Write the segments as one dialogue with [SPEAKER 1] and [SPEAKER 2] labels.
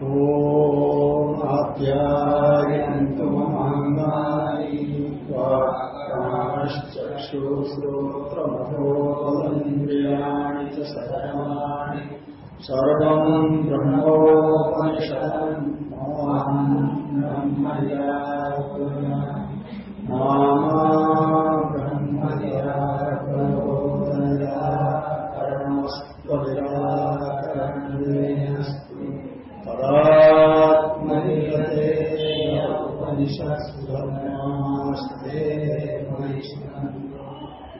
[SPEAKER 1] ॐ आप्यायन्तु ममाङ्गानि वाक्काश्चक्षुश्रोत्रमथोन्द्रियाणि च ब्रह्मोपनिषदम् ब्रह्मया मामा ब्रह्मया प्रबोधया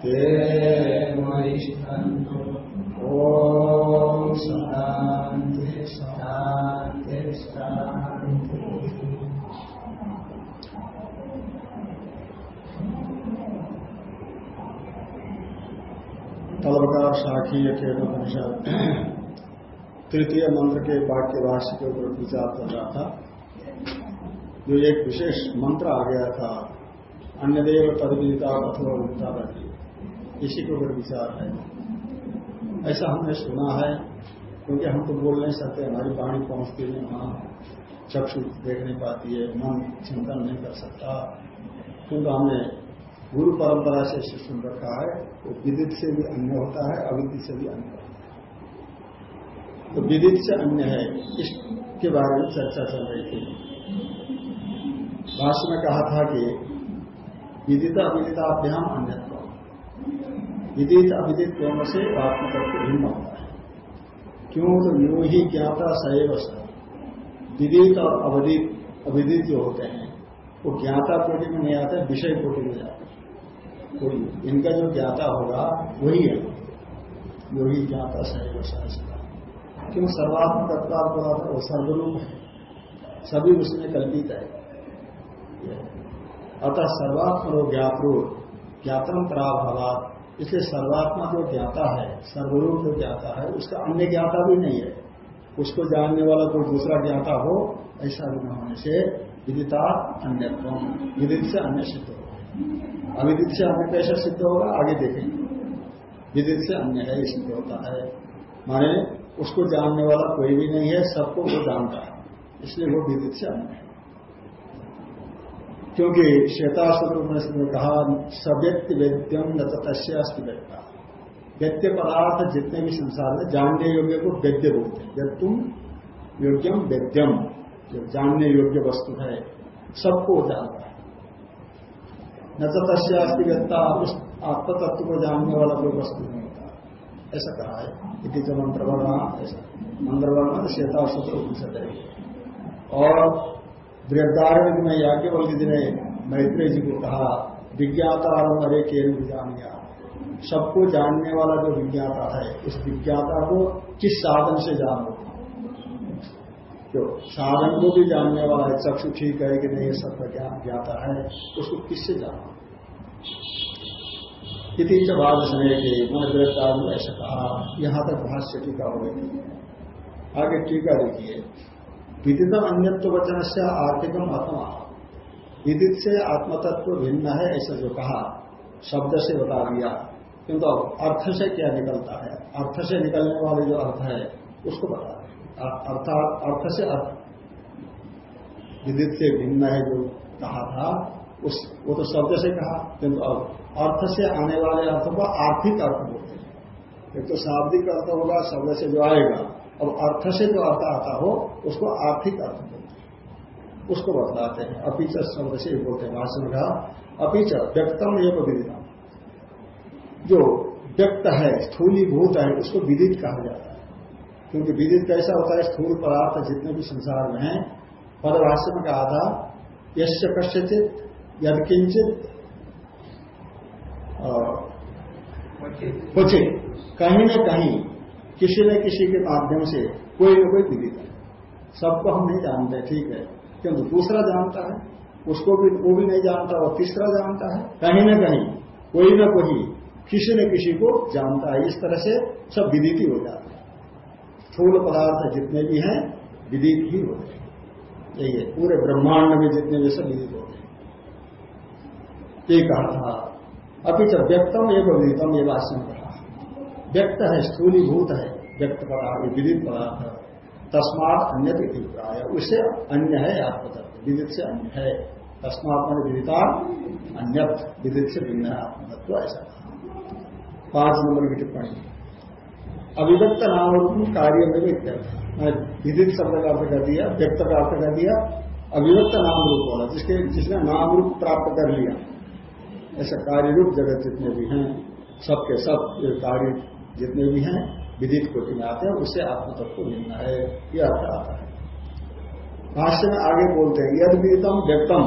[SPEAKER 1] ते तलवकार शाखीय केवोपनिषद तृतीय मंत्र के वाक्य भाष्य के ऊपर विचार कर रहा था। जो एक विशेष मंत्र आ गया था अन्य देव अथवा विता करके इसी के ऊपर विचार है। ऐसा हमने सुना है, क्योंकि हम तो बोल नहीं सकते, हमारी वाणी पहुँचती नहीं, वहाँ चक्षु देख नहीं पाती है, मन चिंतन नहीं कर सकता। क्योंकि हमने गुरु परंपरा से सुन रखा है वो विदित से भी अन्य होता है, अविदित से भी अन्य होता है। तो विदित से अन्य है, इसके बारे में चर्चा चल रही थी। भाष्य में कहा था कि विदित अविदिताभ्याम अन्यत्व विदित अविदित दोनों से आत्मतत्व भिन्न होता है? क्यों तो यूँ ही ज्ञाता सैव विदित और अवदित अविदित जो होते हैं वो ज्ञाता कोटि में नहीं आते विषय कोटि में जाते कोई इनका जो ज्ञाता होगा वही है जो ही ज्ञाता सैव क्यों सर्वात्मक तत्व सर्वरूप है सभी उसमें कल्पित है। अतः सर्वात्म ज्ञातो ज्ञातम पराभाव इसलिए सर्वात्मा जो ज्ञाता है, सर्वरूप जो ज्ञाता है, उसका अन्य ज्ञाता भी नहीं है। उसको जानने वाला कोई दूसरा ज्ञाता हो, ऐसा भी न होने से विदिता अन्य विदित से अन्य सिद्ध हो अविदित से अन्य कैसा सिद्ध होगा, आगे देखेंगे। विदित से अन्य है, सिद्ध होता है। माने उसको जानने वाला कोई भी नहीं है, सबको वो जानता है। इसलिए वो विदित से अन्य है। क्योंकि श्वेताश्वत में कहा सव्यक्ति वेद्यम न तस्यास्ति व्यक्ता। व्यक्ति पदार्थ जितने भी संसार में जानने योग्य को वेद्य बोलते हैं। व्यक्तुम योग्यम वेद्यम जो जानने योग्य वस्तु है, सबको जानता है। न तो तस्यास्ति व्यक्ता, उस आत्मतत्व को जानने वाला कोई वस्तु नहीं होता। ऐसा कहा है। इति जो मंत्रवर्णा, ऐसा। मंत्रवर्णा श्वेताश्वत उपनिषद है। और बृहदारण्य में याज्ञवल्क जी ने मैत्री जी को कहा विज्ञाता अरे केन जानिया। सबको जानने वाला जो विज्ञाता है, उस विज्ञाता को किस साधन से जानो जो साधन को भी जानने वाला है, चक्षु ठीक है कि नहीं सबका ज्ञान ज्ञाता है, उसको किससे जानो? इति बाद समय के मैंने बृहदार में ऐसा कहा, यहाँ तक भाष्य टीका हो गई। आगे टीका देखिए। विदित अन्यत्व वचन से आर्थिकम आत्मा विदित से आत्मतत्व भिन्न है, ऐसा जो कहा शब्द से बता दिया। किंतु अर्थ से क्या निकलता है? अर्थ से निकलने वाले जो अर्थ है, उसको बता अर्थात अर्थ से अर्थ। विदित से भिन्न है जो कहा था, उस, वो तो शब्द से कहा, किंतु अब अर्थ से आने वाले अर्थों को आर्थिक अर्थ बोलते हैं। एक तो शाब्दिक अर्थ होगा शब्द से जो आएगा अब अर्थ से जो अर्थ आता हो उसको आर्थिक अर्थ बोलते हैं। उसको बतलाते हैं। अपीच शब्द से बोलते हैं भाषण का अपीच व्यक्तम एक विदितम। जो व्यक्त है स्थूलीभूत है उसको विदित कहा जाता है। क्योंकि विदित कैसा होता है? स्थूल पदार्थ जितने भी संसार में है पदभाष्य में कहा था यश कश्यचित यद किंचित कहीं न कहीं किसी न किसी के माध्यम से कोई न कोई विदित है। सबको हम नहीं जानते, ठीक है। किंतु दूसरा जानता है, उसको भी, वो भी नहीं जानता और तीसरा जानता है। कहीं न कहीं, कोई न कोई, किसी न किसी को जानता है। इस तरह से सब विदित ही जाता है। स्थूल पदार्थ जितने भी हैं, विदित ही होते हैं। यही है, पूरे ब्रह्मांड में जितने भी सब विदित होते हैं। ये कहा था अभी जब व्यक्तम एक विदितम ये भाषण कहा व्यक्त है, स्थूलीभूत है, व्यक्त पदार्थ विदित पदार्थ, तस्मात अन्य प्राय। उससे अन्य है आत्मतत्व विदित से अन्य है। तस्मात मैंने विदिता अन्य विदित से भिन्न है आत्मतत्व, ऐसा पाँच नंबर की टिप्पणी। अभिव्यक्त नाम रूप कार्य में भी विदित शब्द का अर्थ कर दिया, व्यक्त का अर्थ कर दिया अभिव्यक्त नाम रूप वाला, जिसके, जिसने नाम रूप प्राप्त कर लिया। ऐसा कार्य रूप जगत जितने भी हैं, सबके सब कार्य जितने भी हैं, विदित कोटि में आते हैं, उससे आत्म तत्व मिलना है यह अर्थ आता है। भाष्य में आगे बोलते हैं, यद विदितम व्यक्तम,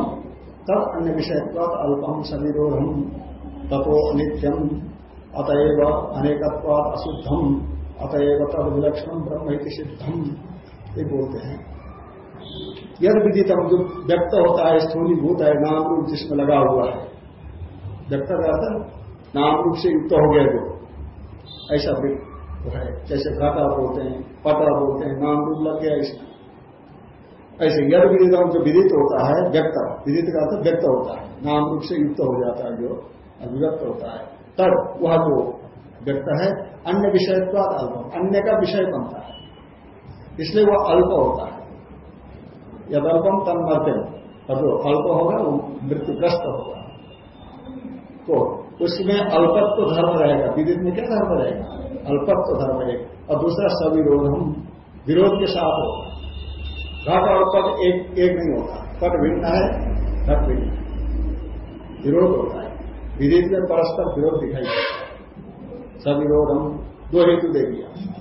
[SPEAKER 1] तब अन्य विषय अल्पम समीरोहम तथो अनित्यम अतएव अनेकत्वाद अशुद्धम अतएव तद विलक्षण ब्रह्म सिद्धम ये बोलते हैं। यद विदितम जो व्यक्त होता है स्थूलीभूत है, नाम रूप जिसमें लगा हुआ है, व्यक्त रहता नाम रूप से युक्त हो गया जो। ऐसा वो है। जैसे घाटा बोलते हैं पटा बोलते हैं, नाम रूप लग गया इसमें। ऐसे यद विदितम जो विदित होता है, व्यक्त। विदित का अर्थ व्यक्त होता है। नाम रूप से युक्त हो जाता है जो अभिव्यक्त होता है। तब वह जो व्यक्त है, अन्य विषयत्वाद अल्प, अन्य का विषय बनता है। इसलिए वह अल्प होता है। यद अल्पम तन मर्त्यम और जो अल्प होगा, वो मृत्युग्रस्त होगा। तो उसमें अल्पत्व धर्म रहेगा। विदित में क्या धर्म रहेगा? अल्पत्व धर्म रहेगा। और दूसरा सविरोध हम विरोध के साथ होगा घट और पट एक एक नहीं होता। पट भिन्न है, घट भिन्न है। विरोध होता है। विदित में परस्पर विरोध दिखाई देता है। सविरोध हम दो हेतु दे दिया।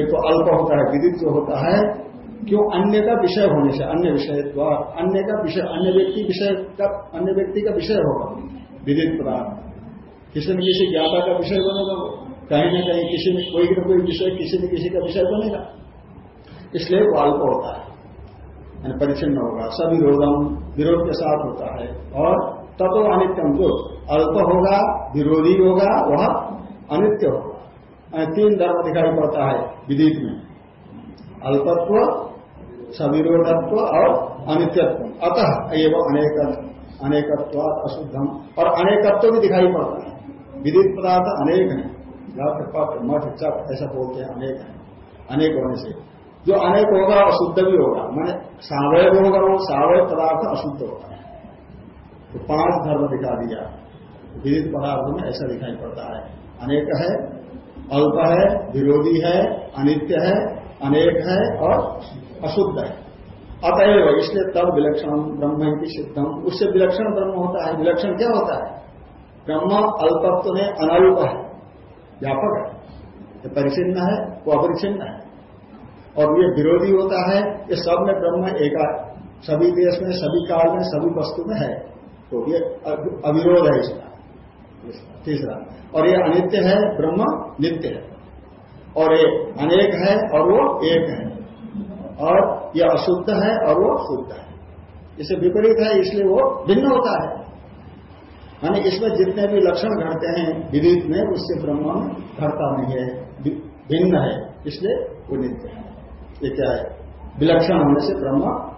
[SPEAKER 1] एक तो अल्प होता है, विदित जो होता है, क्यों? अन्य का विषय होने से, अन्य विषय द्वार। अन्य का विषय, अन्य व्यक्ति विषय का, अन्य व्यक्ति का विषय होगा। विदित पदार्थ। किसी न किसी ज्ञाता का विषय बनेगा वो कहीं न कहीं किसी में कोई न कोई विषय, किसी न किसी का विषय बनेगा। इसलिए वो अल्प होता है, यानी परिचिन्न होगा सविरोधम विरोध के साथ होता है। और तत्व अनित्यम जो अल्प होगा, विरोधी होगा, वह अनित्य होगा। तीन धर्म दिखाई पड़ता है विदित में। अल्पत्व, सविरोधत्व और अनित्यत्व। अतः एवं अनेक अनेकत्व अशुद्धम। और अनेकत्व भी दिखाई पड़ता है। विदित पदार्थ अनेक है। मठ चप, ऐसा बोलते हैं अनेक है। अनेक होने से। जो अनेक होगा अशुद्ध भी होगा। मैंने सावय होगा, वो सावय पदार्थ अशुद्ध होगा तो पाँच धर्म दिखा दिया। विदित पदार्थ में ऐसा दिखाई पड़ता है। अनेक है, अल्प है, विरोधी है, अनित्य है, अनेक है और अशुद्ध है। अतएव इसलिए तब विलक्षण ब्रह्म की सिद्धम। उससे विलक्षण ब्रह्म होता है। विलक्षण क्या होता है? ब्रह्म अल्पत्व में अनल्प है। व्यापक है। ये परिचिन्न है, वो अपरिचिन्न है। और ये विरोधी होता है, ये सब में ब्रह्म एक सभी देश में, सभी काल में, सभी वस्तु में है। तो ये अविरोध है इसका। तीसरा। और ये अनित्य है, ब्रह्म नित्य है। और ये अनेक है और वो एक है। और ये अशुद्ध है और वो शुद्ध है। इसे विपरीत है, इसलिए वो भिन्न होता है। मानी इसमें जितने भी लक्षण घटते हैं विदित में, उससे ब्रह्म घटता नहीं है भिन्न है, इसलिए वो नित्य है। ये क्या है? विलक्षण होने से ब्रह्म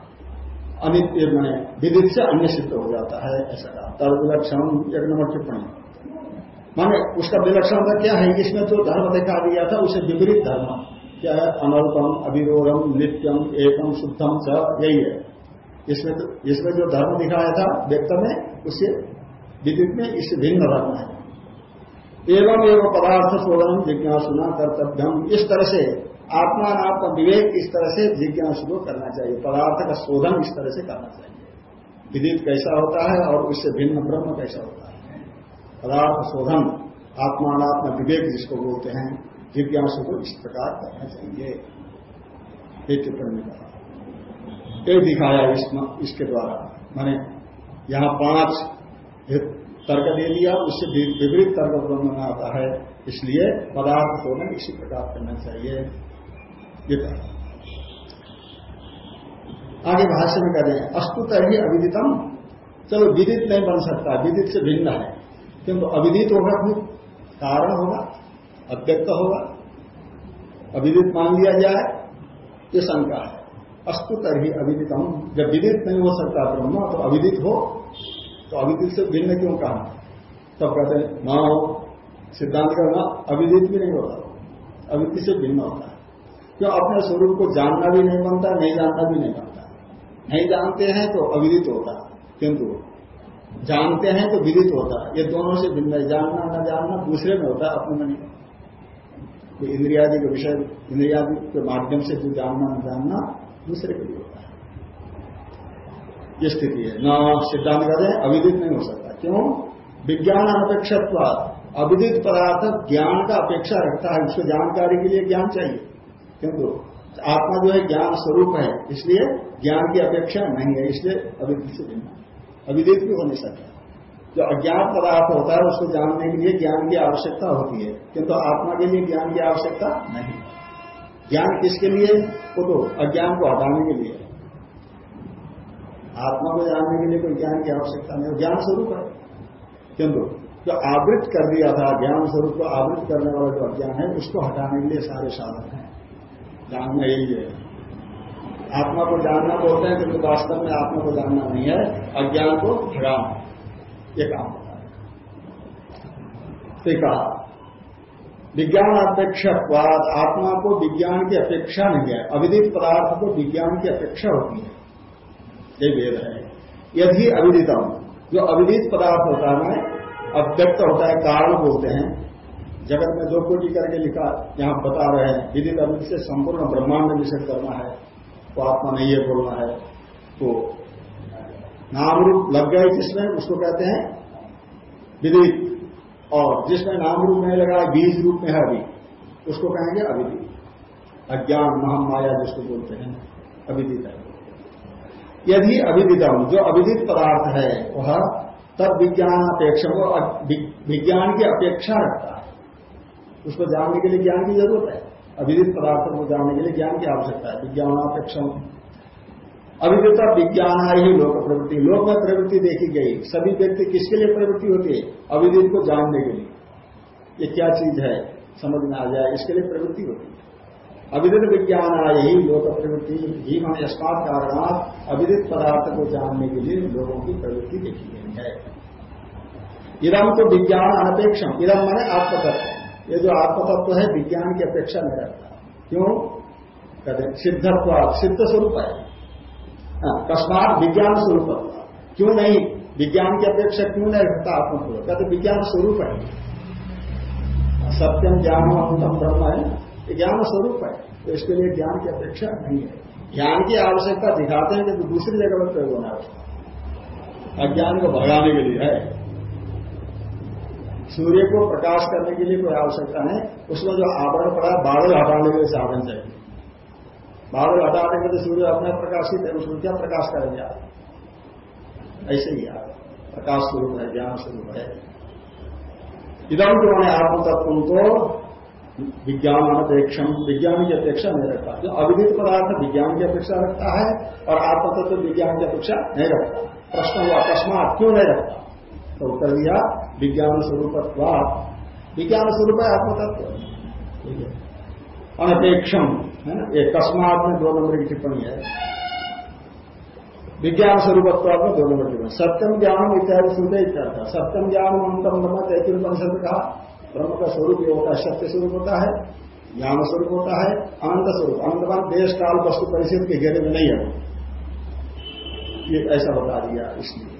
[SPEAKER 1] अनित्य मैंने विदित से अन्य सिद्ध हो जाता है, ऐसा कहा। तद विलक्षण, एक नंबर टिप्पणी। माने उसका विलक्षण का क्या है? इसमें जो धर्म दिखा दिया था, उसे विपरीत धर्म। क्या है? अनल्पम अविरोधम, नित्यम, एकम, शुद्धम, स, यही है। इसमें तो इसमें जो धर्म दिखाया था, व्यक्त में उससे विदित में इससे भिन्न धर्म है एवं एवं पदार्थ शोधन, जिज्ञासुना कर्तव्यम। इस तरह से आत्मा नाम का विवेक इस तरह से जिज्ञासु को करना चाहिए। पदार्थ का शोधन इस तरह से करना चाहिए। विदित कैसा होता है और उससे भिन्न ब्रह्म कैसा होता है? पदार्थ शोधन आत्मात्मा विवेक जिसको बोलते हैं, जिज्ञासु को इस प्रकार करना चाहिए। एक कहा। दिखाया इसके द्वारा। मैंने यहाँ पाँच तर्क दे दिया, उससे विपरीत तर्क ब्रह्म में आता है। इसलिए पदार्थ शोधन इसी प्रकार करना चाहिए। ये आगे भाष्य में कह रहे हैं अस्तु तरी अविदितम। चलो, विदित नहीं बन सकता, विदित से भिन्न है। किंतु अविदित होगा फिर कारण होगा, अव्यक्त होगा। अविदित मान लिया जाए, ये शंका है। अस्तु तरही अविदितम। जब विदित नहीं हो सकता ब्रह्म तो अविदित हो तो अविदित से भिन्न क्यों कहा तब कहते हैं, न हो, सिद्धांत का न अविदित भी नहीं होता। अविदित से भिन्न होता है। क्यों? अपने स्वरूप को जानना भी नहीं बनता, नहीं जानना भी नहीं बनता। नहीं जानते हैं तो अविदित होता किंतु जानते हैं तो विदित होता ये दोनों से भिन्न है। जानना, न जानना दूसरे में होता है, अपने में नहीं। इंद्रियादि के विषय, इंद्रियादि के माध्यम से जो जानना, न जानना दूसरे के लिए होता है। ये स्थिति है। न सिद्धांत कहते हैं, अविदित नहीं हो सकता। क्यों? विज्ञान अनपेक्षत्व अविदित पदार्थ ज्ञान का अपेक्षा रखता है, उसको जानकारी के लिए ज्ञान चाहिए। किंतु आत्मा जो है, ज्ञान स्वरूप है, इसलिए ज्ञान की अपेक्षा नहीं है, इसलिए अविदित से भिन्न अविदित भी हो नहीं सकता। जो अज्ञात पदार्थ होता है, उसको जानने के लिए ज्ञान की आवश्यकता होती है। किंतु आत्मा के लिए ज्ञान की आवश्यकता नहीं ज्ञान किसके लिए? वो तो अज्ञान को हटाने के लिए आत्मा को जानने के लिए कोई ज्ञान की आवश्यकता नहीं ज्ञान स्वरूप है। किंतु जो आवृत कर दिया था, ज्ञान स्वरूप को आवृत करने वाला जो अज्ञान है, उसको हटाने के लिए सारे साधन हैं। जानना यही है। आत्मा को जानना तो बोलते हैं किंतु वास्तव में आत्मा को जानना नहीं है। अज्ञान को हटाना ये काम होता है। कहा। विज्ञान अपेक्षकवाद आत्मा को विज्ञान की अपेक्षा नहीं है। अविदित पदार्थ को विज्ञान की अपेक्षा होती है। ये वेद है। यदि अविदितम जो अविदित पदार्थ होता है ना अव्यक्त होता है, कारण बोलते हैं। जगत में दो कोटि करके लिखा, यहाँ बता रहे हैं, विदित अविदित से संपूर्ण ब्रह्मांड निषेध करना है। वो आत्मा नहीं है बोलना है। तो नाम रूप लग गए जिसमें, उसको कहते हैं विदित। और जिसमें नाम रूप नहीं लगा, बीज रूप में है अभी। उसको कहेंगे अविदित। अज्ञान, महामाया जिसको बोलते हैं, अविदित है। यदि अविदितम, जो अविदित पदार्थ है, वह तब विज्ञान अपेक्षा को विज्ञान की अपेक्षा रखता है। उसको जानने के लिए ज्ञान की ज़रूरत है। अविदित पदार्थों को जानने के लिए ज्ञान की आवश्यकता है विज्ञान अपेक्षा अविदिता विज्ञान ही लोक प्रवृत्ति। लोक में प्रवृत्ति देखी गई। सभी व्यक्ति किसके लिए प्रवृत्ति होती है? अविदित को जानने के लिए। ये क्या चीज़ है? समझ में आ जाए, इसके लिए प्रवृत्ति होती है। अविदित विज्ञान आय ही लोक प्रवृत्ति ही मान अस्मात कारणात अविदित पदार्थ को जानने के लिए लोगों की प्रवृत्ति देखी गई है। इदम तो विज्ञान अनपेक्षम। इदम माने आत्मतत्व। ये जो आत्मतत्व है विज्ञान की अपेक्षा नहीं रखता क्यों? कहते सिद्धत्व सिद्ध स्वरूप है। हाँ, विज्ञान स्वरूप क्यों नहीं? विज्ञान की अपेक्षा क्यों नहीं रखता आत्मतत्व? कहते विज्ञान स्वरूप है। सत्यम ज्ञान अमृतम ब्रह्म है। ये ज्ञान स्वरूप है। तो इसके लिए ज्ञान की अपेक्षा नहीं है। ज्ञान की आवश्यकता दिखाते हैं कि दूसरी जगह पर प्रयोग होना है? अज्ञान को भगाने के लिए है। सूर्य को प्रकाश करने के लिए कोई आवश्यकता नहीं। उसमें जो आवरण पड़ा है, बादल हटाने के लिए साधन चाहिए। बादल हटाने के लिए सूर्य अपने प्रकाशित है, उसमें क्या प्रकाश करेंगे? आप ऐसे ही आप प्रकाश स्वरूप है, ज्ञान स्वरूप है। इधम जो मैंने आत्मतत्व को विज्ञान अनपेक्षम विज्ञान की अपेक्षा नहीं रखता। जो अविदित पदार्थ विज्ञान की अपेक्षा रखता है और आत्मतत्व तो विज्ञान की अपेक्षा नहीं रखता। प्रश्न हुआ अकस्मात क्यों नहीं रखता? तो उत्तर दिया, विज्ञान स्वरूप विज्ञान स्वरूप है आत्मतत्व। अनपेक्षम है। ना? एक कस्मात में दो नंबर की टिप्पणी है। विज्ञान स्वरूपत्व में दो नंबर टिप्पणी सत्यम ज्ञान इत्यादि सुनते इत्यादि। सत्यम ज्ञान मंत्रम ब्रह्म तैतीय परिषद कहा। ब्रह्म का स्वरूप ये होता है, सत्य स्वरूप होता है, ज्ञान स्वरूप होता है, अनंत स्वरूप। अनंतमान देश काल वस्तु परिषद के घेरे में नहीं है ये ऐसा बता दिया इसलिए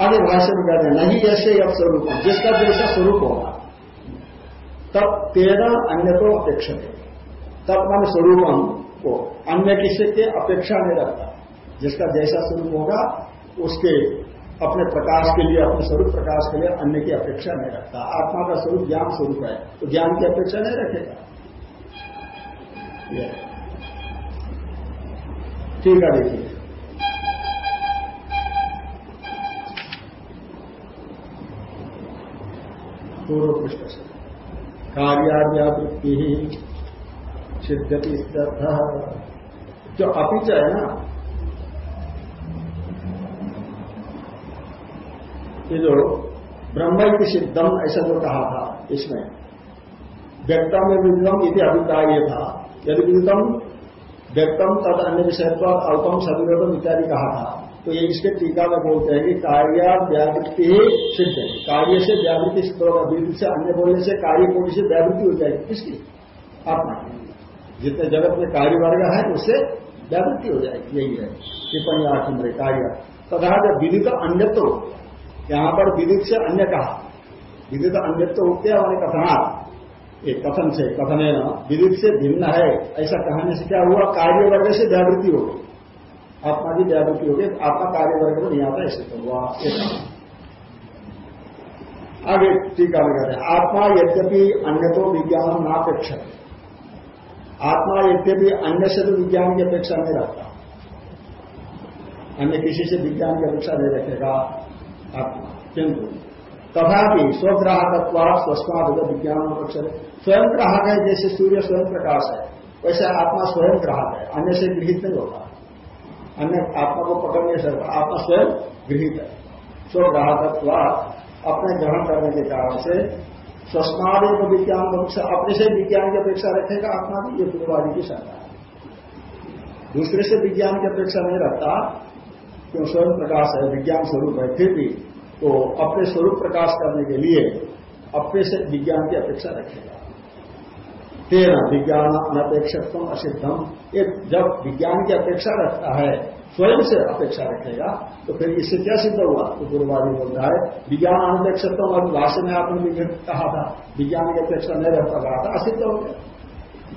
[SPEAKER 1] आगे भाष्य में कहते हैं, नहीं ऐसे अब स्वरूप, जिसका जैसा स्वरूप होगा, तब तेरा अन्य तो अपेक्षा है तब मन स्वरूप को, अन्य किसी के अपेक्षा नहीं रखता। जिसका जैसा स्वरूप होगा, उसके अपने प्रकाश के लिए, अपने स्वरूप प्रकाश के लिए अन्य की अपेक्षा नहीं रखता। आत्मा का स्वरूप ज्ञान स्वरूप है तो ज्ञान की अपेक्षा नहीं रखेगा। ठीक है, देखिए। पूर्व पृष्ठ से कार्याव्यावृत्ति ही सिद्धति जो अपिच है ना ये जो ब्रह्म की सिद्धम, ऐसा जो कहा था इसमें, व्यक्तम में विदितम यदि अभिप्राय था। यदि विदितम व्यक्तम तद अन्य विषय पर अल्पम सदुगतम इत्यादि कहा था तो ये इसके टीका में बोलते हैं कि कार्य व्यावृत्ति ही सिद्ध है। कार्य से व्यावृत्ति सिद्ध होगा विद्युत से अन्य बोलने से कार्य कोटि से व्यावृत्ति हो जाएगी। किसकी? अपना जितने जगत में कार्य वर्ग है, उससे व्यावृत्ति हो जाएगी। यही है। टिप्पणी आठ कार्य। तथा जब विदित अन्यत्व यहाँ पर विदित से अन्य कहा। विदित अन्यत्व उक्त्या मैंने कथना एक कथन से, कथन है ना। विदित से भिन्न है। ऐसा कहने से क्या हुआ? कार्य वर्ग से व्यावृत्ति हो गई। आत्मा की व्यावृत्ति हो गई। आत्मा कार्य वर्ग में नहीं आता, ऐसे तो हुआ। आगे टीका में हैं, आत्मा यद्यपि अन्य तो विज्ञान नापेक्षा आत्मा यद्यपि अन्य से तो विज्ञान की अपेक्षा नहीं रखता। अन्य किसी से विज्ञान की अपेक्षा नहीं रखेगा। आत्मा किंतु तथापि स्वग्राहकत्व स्वस्माद विज्ञान अपेक्षा स्वयं ग्राहक है जैसे सूर्य स्वयं प्रकाश है, वैसे आत्मा स्वयं ग्राहक है, अन्य से गृहित नहीं होता। अन्य आत्मा को पकड़ नहीं सकता, आत्मा स्वयं गृहित है। स्वग्राहकत्व अपने ग्रहण करने के कारण से स्वस्माद विज्ञान अपेक्षा अपने से विज्ञान की अपेक्षा रखेगा, आत्मा की ये पूर्वादि की शंका है। दूसरे से विज्ञान की अपेक्षा नहीं रखता क्यों स्वयं प्रकाश है? विज्ञान स्वरूप है। फिर भी तो अपने स्वरूप प्रकाश करने के लिए अपने से विज्ञान की अपेक्षा रखेगा। तेना विज्ञान अनपेक्षत्व असिद्धम एक जब विज्ञान की अपेक्षा रखता है, स्वयं से अपेक्षा रखेगा तो फिर इससे क्या सिद्ध हुआ? तो गुरुवारी बोल रहा है, विज्ञान अनपेक्षत्व और भाष्य में आपने भी कहा था, विज्ञान की अपेक्षा नहीं रहता कहा था असिद्ध हो गया।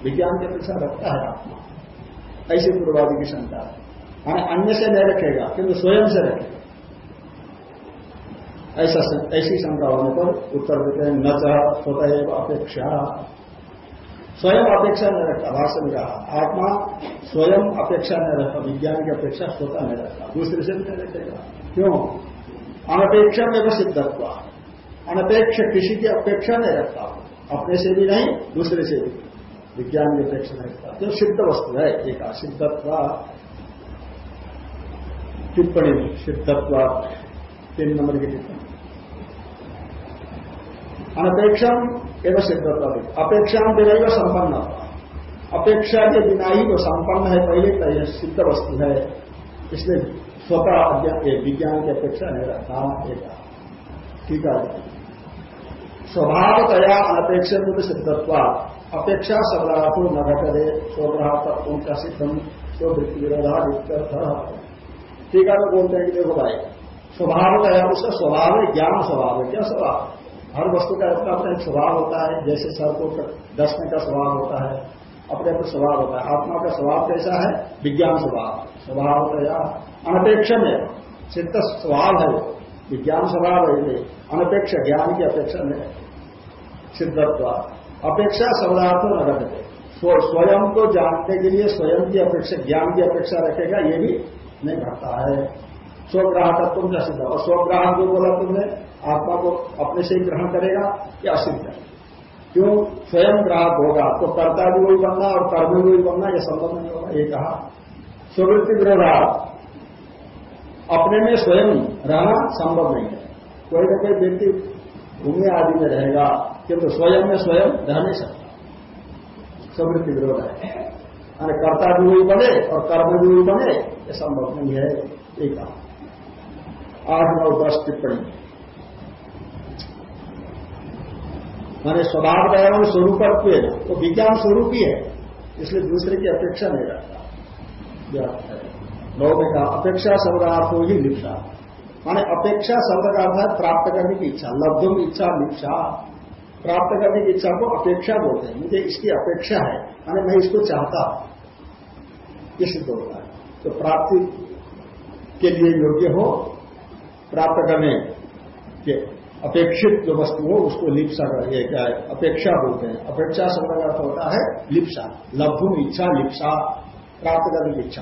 [SPEAKER 1] विज्ञान की अपेक्षा रखता है आत्मा। ऐसी गुरुवादी की शंका है। माने अन्य से नहीं रखेगा, किंतु स्वयं से रखेगा। ऐसा ऐसी शंका होने पर उत्तर देते हैं, न चाह स्वतः अपेक्षा। स्वयं अपेक्षा नहीं रखता भाषण में कहा, आत्मा स्वयं अपेक्षा नहीं रखता, विज्ञान की अपेक्षा स्वतः नहीं रखता, दूसरे से नहीं रखेगा। क्यों? अनपेक्षा में सिद्धत्व। अनपेक्ष किसी की अपेक्षा नहीं रखता, अपने से भी नहीं, दूसरे से भी। विज्ञान की अपेक्षा नहीं रखता जो सिद्ध वस्तु है, एक सिद्धत्व। टिप्पणी, सिद्धत्व, तीन नंबर की टिप्पणी। अनपेक्षा एवं सिद्धत्व अपेक्षा बिना ही संपन्न। अपेक्षा के बिना ही वो संपन्न है, पहले का यह सिद्ध वस्तु है। इसलिए स्वतः विज्ञान की अपेक्षा नहीं रखता एक ठीक है। स्वभावतया अनपेक्षित रूप सिद्धत्व, अपेक्षा शब्दार्थो न घटे स्वग्रह तत्व का सिद्धम स्वृत्ति विरोधा ठीक है बोलते हैं कि देखो भाई, स्वभाव है, उसका स्वभाव है, ज्ञान स्वभाव है, क्या स्वभाव? हर वस्तु का अपना अपना स्वभाव होता है, जैसे सर को दसने का स्वभाव होता है, अपने अपने स्वभाव होता है। आत्मा का स्वभाव कैसा है? विज्ञान स्वभाव। स्वभाव या अनपेक्ष में सिद्ध स्वभाव है विज्ञान स्वभाव है ये। अनपेक्ष ज्ञान की अपेक्षा में सिद्धत्व। अपेक्षा शब्दार्थ न रखते। स्वयं को जानने के लिए, स्वयं की अपेक्षा, ज्ञान की अपेक्षा रखेगा, ये भी नहीं घटता है। स्वग्राहकत्व का तुम सिद्ध और स्वग्राहक जो बोला तुमने, आत्मा को अपने से ही ग्रहण करेगा या असिद्ध है? क्यों? स्वयं ग्राहक होगा तो कर्ता भी वही बनना और कर्म भी वही बनना, यह संभव नहीं होगा, ये कहा। स्ववृत्ति विरोधा अपने में स्वयं रहना संभव नहीं है। कोई ना कोई व्यक्ति घूमने आदि में रहेगा, किंतु स्वयं में स्वयं रह नहीं सकता। स्ववृत्ति विरोध है। कर्ता भी वही बने और कर्म भी वही बने, ये संभव नहीं है। एक आठ नौ दस टिप्पणी माने स्वभाव का स्वरूप तो विज्ञान स्वरूप ही है, इसलिए दूसरे की अपेक्षा नहीं रखता। नौ में कहा, अपेक्षा शब्द अर्थ ही लिप्सा। माने अपेक्षा शब्द का अर्थ प्राप्त करने की इच्छा, लब्धुम इच्छा लिप्सा। प्राप्त करने की इच्छा को अपेक्षा बोलते हैं। मुझे इसकी अपेक्षा है। माने मैं इसको चाहता हूँ। ये सिद्ध होता है। तो प्राप्ति के लिए योग्य हो, प्राप्त करने के अपेक्षित जो वस्तु हो, उसको लिप्सा करिए क्या है? अपेक्षा बोलते हैं। अपेक्षा शब्द का अर्थ होता है लिप्सा। लघु इच्छा, लिप्सा। प्राप्त करने की इच्छा।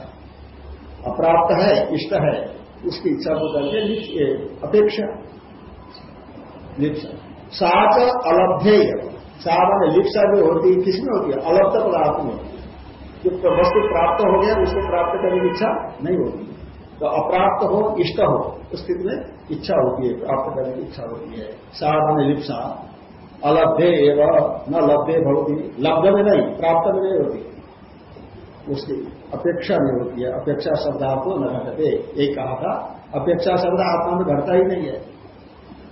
[SPEAKER 1] अप्राप्त है, इष्ट है, उसकी इच्छा को करके अपेक्षा। लिप्सा। साच अलभ्य सावन लिप्सा जो होती है, किसमें होती है? अलब्ध पदार्थ में। होती है जो वस्तु प्राप्त हो गया, उसको प्राप्त करने की इच्छा नहीं होती। तो अप्राप्त हो, इष्ट हो, उस स्थिति में इच्छा होती है, प्राप्त करने की इच्छा होती है। साधन लिप्सा। अलभ्य एवं, न लभ्य भवती। लब्ध में नहीं, प्राप्त में नहीं होती। उसकी अपेक्षा नहीं होती है। अपेक्षा शब्द आपको न घटते। एक कहा था अपेक्षा शब्द आत्मा में घटता ही नहीं है।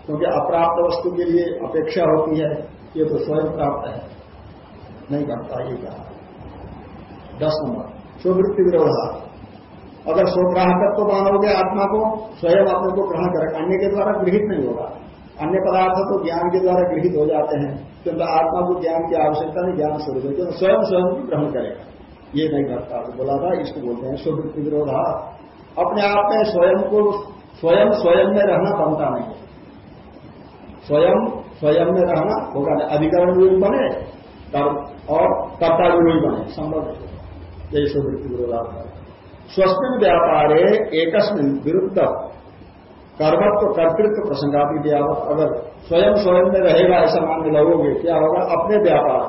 [SPEAKER 1] क्योंकि अप्राप्त वस्तु के लिए अपेक्षा होती है, ये तो स्वयं प्राप्त है। नहीं करता ये कहा दस नंबर, स्ववृत्ति विरोध। अगर स्वग्राहकत्व तो मानोगे आत्मा को, स्वयं अपने को ग्रहण करे। अन्य के द्वारा गृहित नहीं होगा। अन्य पदार्थ तो ज्ञान के द्वारा गृहित हो जाते हैं, क्योंकि आत्मा को ज्ञान की आवश्यकता नहीं, ज्ञान स्वरूप है, क्योंकि स्वयं स्वयं ग्रहण करेगा। ये नहीं करता तो बोला था, इसको बोलते हैं स्ववृत्ति विरोध। अपने आप में स्वयं को, स्वयं स्वयं में रहना बनता नहीं है। स्वयं स्वयं में रहना होगा अधिकरण भी बने और कर्ता भी बने संभव यही स्ववृत्ति विरोधाभास स्वस्मिन व्यापारे एकस्मिन विरुद्ध कर्मत्व, कर्तृत्व प्रसंगा प्रसंगापी दियावत अगर स्वयं स्वयं में रहेगा ऐसा मानने लगोगे, क्या होगा? अपने व्यापार।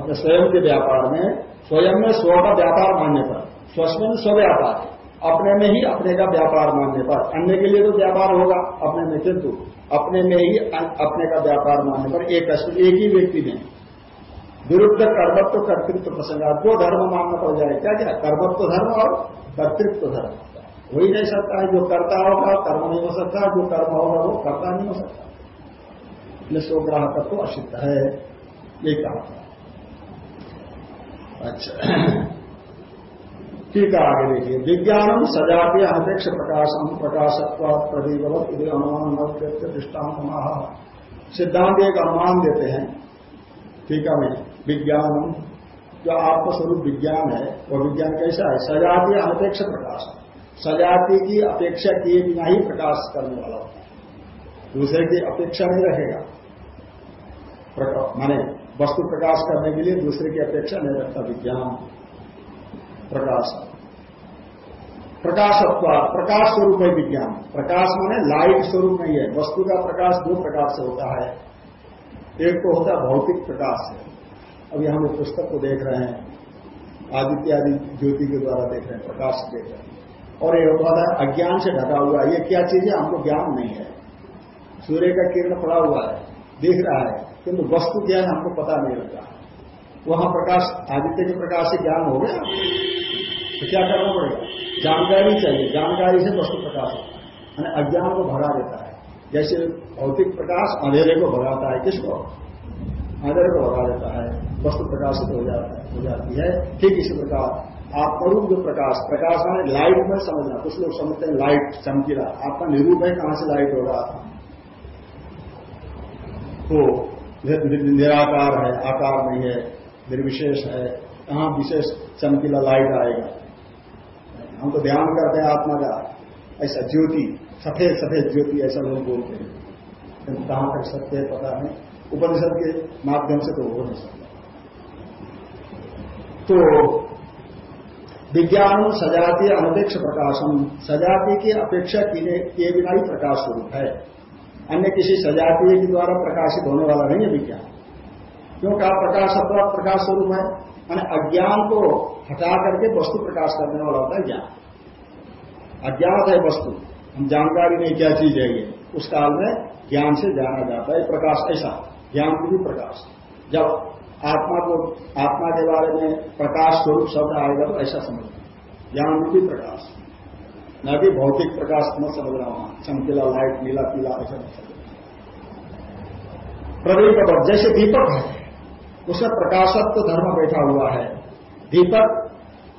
[SPEAKER 1] अपने स्वयं के व्यापार में, स्वयं में स्व का व्यापार मानने पर। स्वस्मिन स्व व्यापार। अपने में ही अपने का व्यापार मानने पर। अन्य के लिए तो व्यापार होगा, अपने में किंतु अपने में ही अपने का व्यापार मानने पर एक एक ही व्यक्ति में। विरुद्ध कर्मत्व कर्तृत्व प्रसंगा दो धर्म मानना पड़ जाए। क्या क्या? कर्मत्व धर्म और कर्तृत्व धर्म। हो ही नहीं सकता है, जो कर्ता होगा, कर्म नहीं हो सकता, जो कर्म होगा वो कर्ता नहीं हो सकता। इसलिए स्वग्राहक तो असिद्ध है। ये कहा अच्छा। ठीक है आगे देखिए। विज्ञानम सजातीय अनपेक्ष प्रकाशम प्रकाशत्व प्रदीपवत यदि अनुमान दृष्टांत महा। सिद्धांत एक अनुमान देते हैं ठीक है विज्ञानम। जो आत्मस्वरूप विज्ञान है, वह विज्ञान कैसा है? सजातीय अनपेक्ष प्रकाश। सजाति की अपेक्षा किए बिना ही प्रकाश करने वाला होता है। दूसरे की अपेक्षा नहीं रहेगा। माने वस्तु प्रकाश करने के लिए दूसरे की अपेक्षा नहीं रखता विज्ञान। प्रकाश प्रकाशत्व प्रकाश स्वरूप है विज्ञान। प्रकाश माने लाइट स्वरूप नहीं है। वस्तु का प्रकाश दो प्रकार से होता है। एक तो होता है भौतिक प्रकाश है अभी हम पुस्तक को देख रहे हैं। आदित्य आदि ज्योति के द्वारा देख रहे हैं, प्रकाश देख रहे हैं और ये होता है, अज्ञान से ढका हुआ ये क्या चीज़ है? हमको ज्ञान नहीं है। सूर्य का किरण पड़ा हुआ है। दिख रहा है। किंतु वस्तु है हमको पता नहीं लगता। वहाँ प्रकाश, आदित्य के प्रकाश से ज्ञान हो गया? तो क्या करना पड़ेगा? जानकारी चाहिए, जानकारी से वस्तु प्रकाश होता है। अज्ञान को भगा देता है। जैसे भौतिक प्रकाश अंधेरे को भगाता है, किसको? अंधेरे को भगा देता है। वस्तु प्रकाशित हो जाता है हो जाती है। ठीक इसी प्रकार, आत्मरूप जो प्रकाश प्रकाश है लाइट में समझना। कुछ लोग समझते हैं लाइट चमकी रहा आपका निरूप है, कहाँ से लाइट हो रहा तो निराकार है, आकार नहीं है। निर्विशेष है कहाँ विशेष चमकीला लाइट आएगा। हम तो ध्यान करते हैं आत्मा का। ऐसा ज्योति, सफ़ेद सफ़ेद ज्योति ऐसा लोग बोलते हैं। कहाँ तक सत्य है पता नहीं। उपनिषद के माध्यम से तो हो नहीं सकता। तो विज्ञान सजातीय अनपेक्ष प्रकाशम। सजातीय की अपेक्षा किए बिना ही प्रकाश स्वरूप है। अन्य किसी सजातीय के द्वारा प्रकाशित होने वाला नहीं है विज्ञान। क्यों कहा प्रकाश अथवा प्रकाश स्वरूप है? मैंने अज्ञान को हटा करके वस्तु प्रकाश करने वाला होता है ज्ञान। अज्ञात है वस्तु। हम जानकारी नहीं क्या चीज़ है ये। उस काल में ज्ञान से जाना जाता है। प्रकाश ऐसा, ज्ञान भी प्रकाश। जब आत्मा को, आत्मा के बारे में प्रकाश स्वरूप शब्द आएगा तो ऐसा समझना ज्ञान भी प्रकाश। न कि भौतिक प्रकाश न समझ रहा हूँ। चमकीला लाइट नीला, पीला, ऐसा प्रदीप जैसे दीपक है। उसमें प्रकाशत्व धर्म बैठा हुआ है। दीपक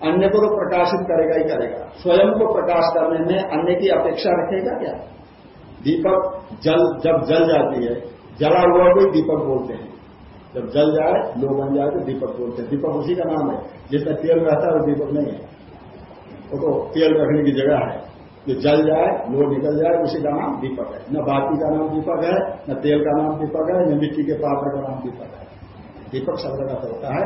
[SPEAKER 1] अन्य को तो प्रकाशित करेगा ही करेगा। स्वयं को प्रकाश करने में अन्य की अपेक्षा रखेगा क्या? दीपक जल, जब जल जाती है, जला हुआ कोई दीपक बोलते हैं। जब जल जाए लो बन जाए तो दीपक बोलते हैं। दीपक उसी का नाम है। जिसमें तेल रहता है वो दीपक नहीं है। वो तो तेल रखने की जगह है। जो जल जाए लो निकल जाए, उसी का नाम दीपक है। न बाती का नाम दीपक है, न तेल का नाम दीपक है, न मिट्टी के पात्र का नाम दीपक है। दीपक शब्द का तो होता है,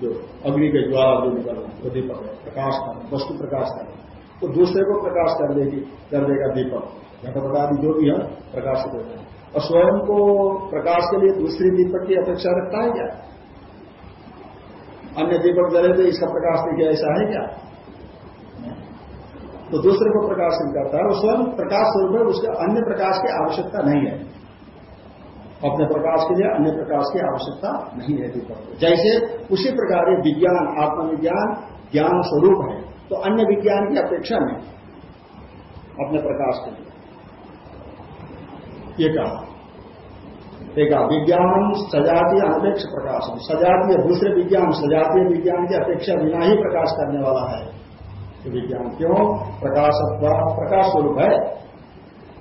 [SPEAKER 1] जो अग्नि के ज्वाला जो निकल वो दीपक है, प्रकाश कर वस्तु प्रकाश कर तो दूसरे को प्रकाश कर देगी कर देगा दीपक। घटपटादि जो भी है प्रकाशित होता है और स्वयं को प्रकाश के लिए दूसरी दीपक की अपेक्षा रखता है क्या? अन्य दीपक जले तो इसका प्रकाश नहीं किया ऐसा है क्या? तो दूसरे को प्रकाश नहीं करता है, और स्वयं प्रकाश स्वरूप है, उसके अन्य प्रकाश की आवश्यकता नहीं है। अपने प्रकाश के लिए अन्य प्रकाश की आवश्यकता नहीं है दीपक जैसे उसी प्रकार विज्ञान, आत्मविज्ञान, ज्ञान स्वरूप है तो अन्य विज्ञान की अपेक्षा नहीं अपने प्रकाश के लिए। ये कहा। देखा विज्ञान सजातीय अनपेक्ष प्रकाश सजातीय, दूसरे विज्ञान, सजातीय विज्ञान की अपेक्षा बिना ही प्रकाश करने वाला है। विज्ञान क्यों? प्रकाश प्रकाश स्वरूप है।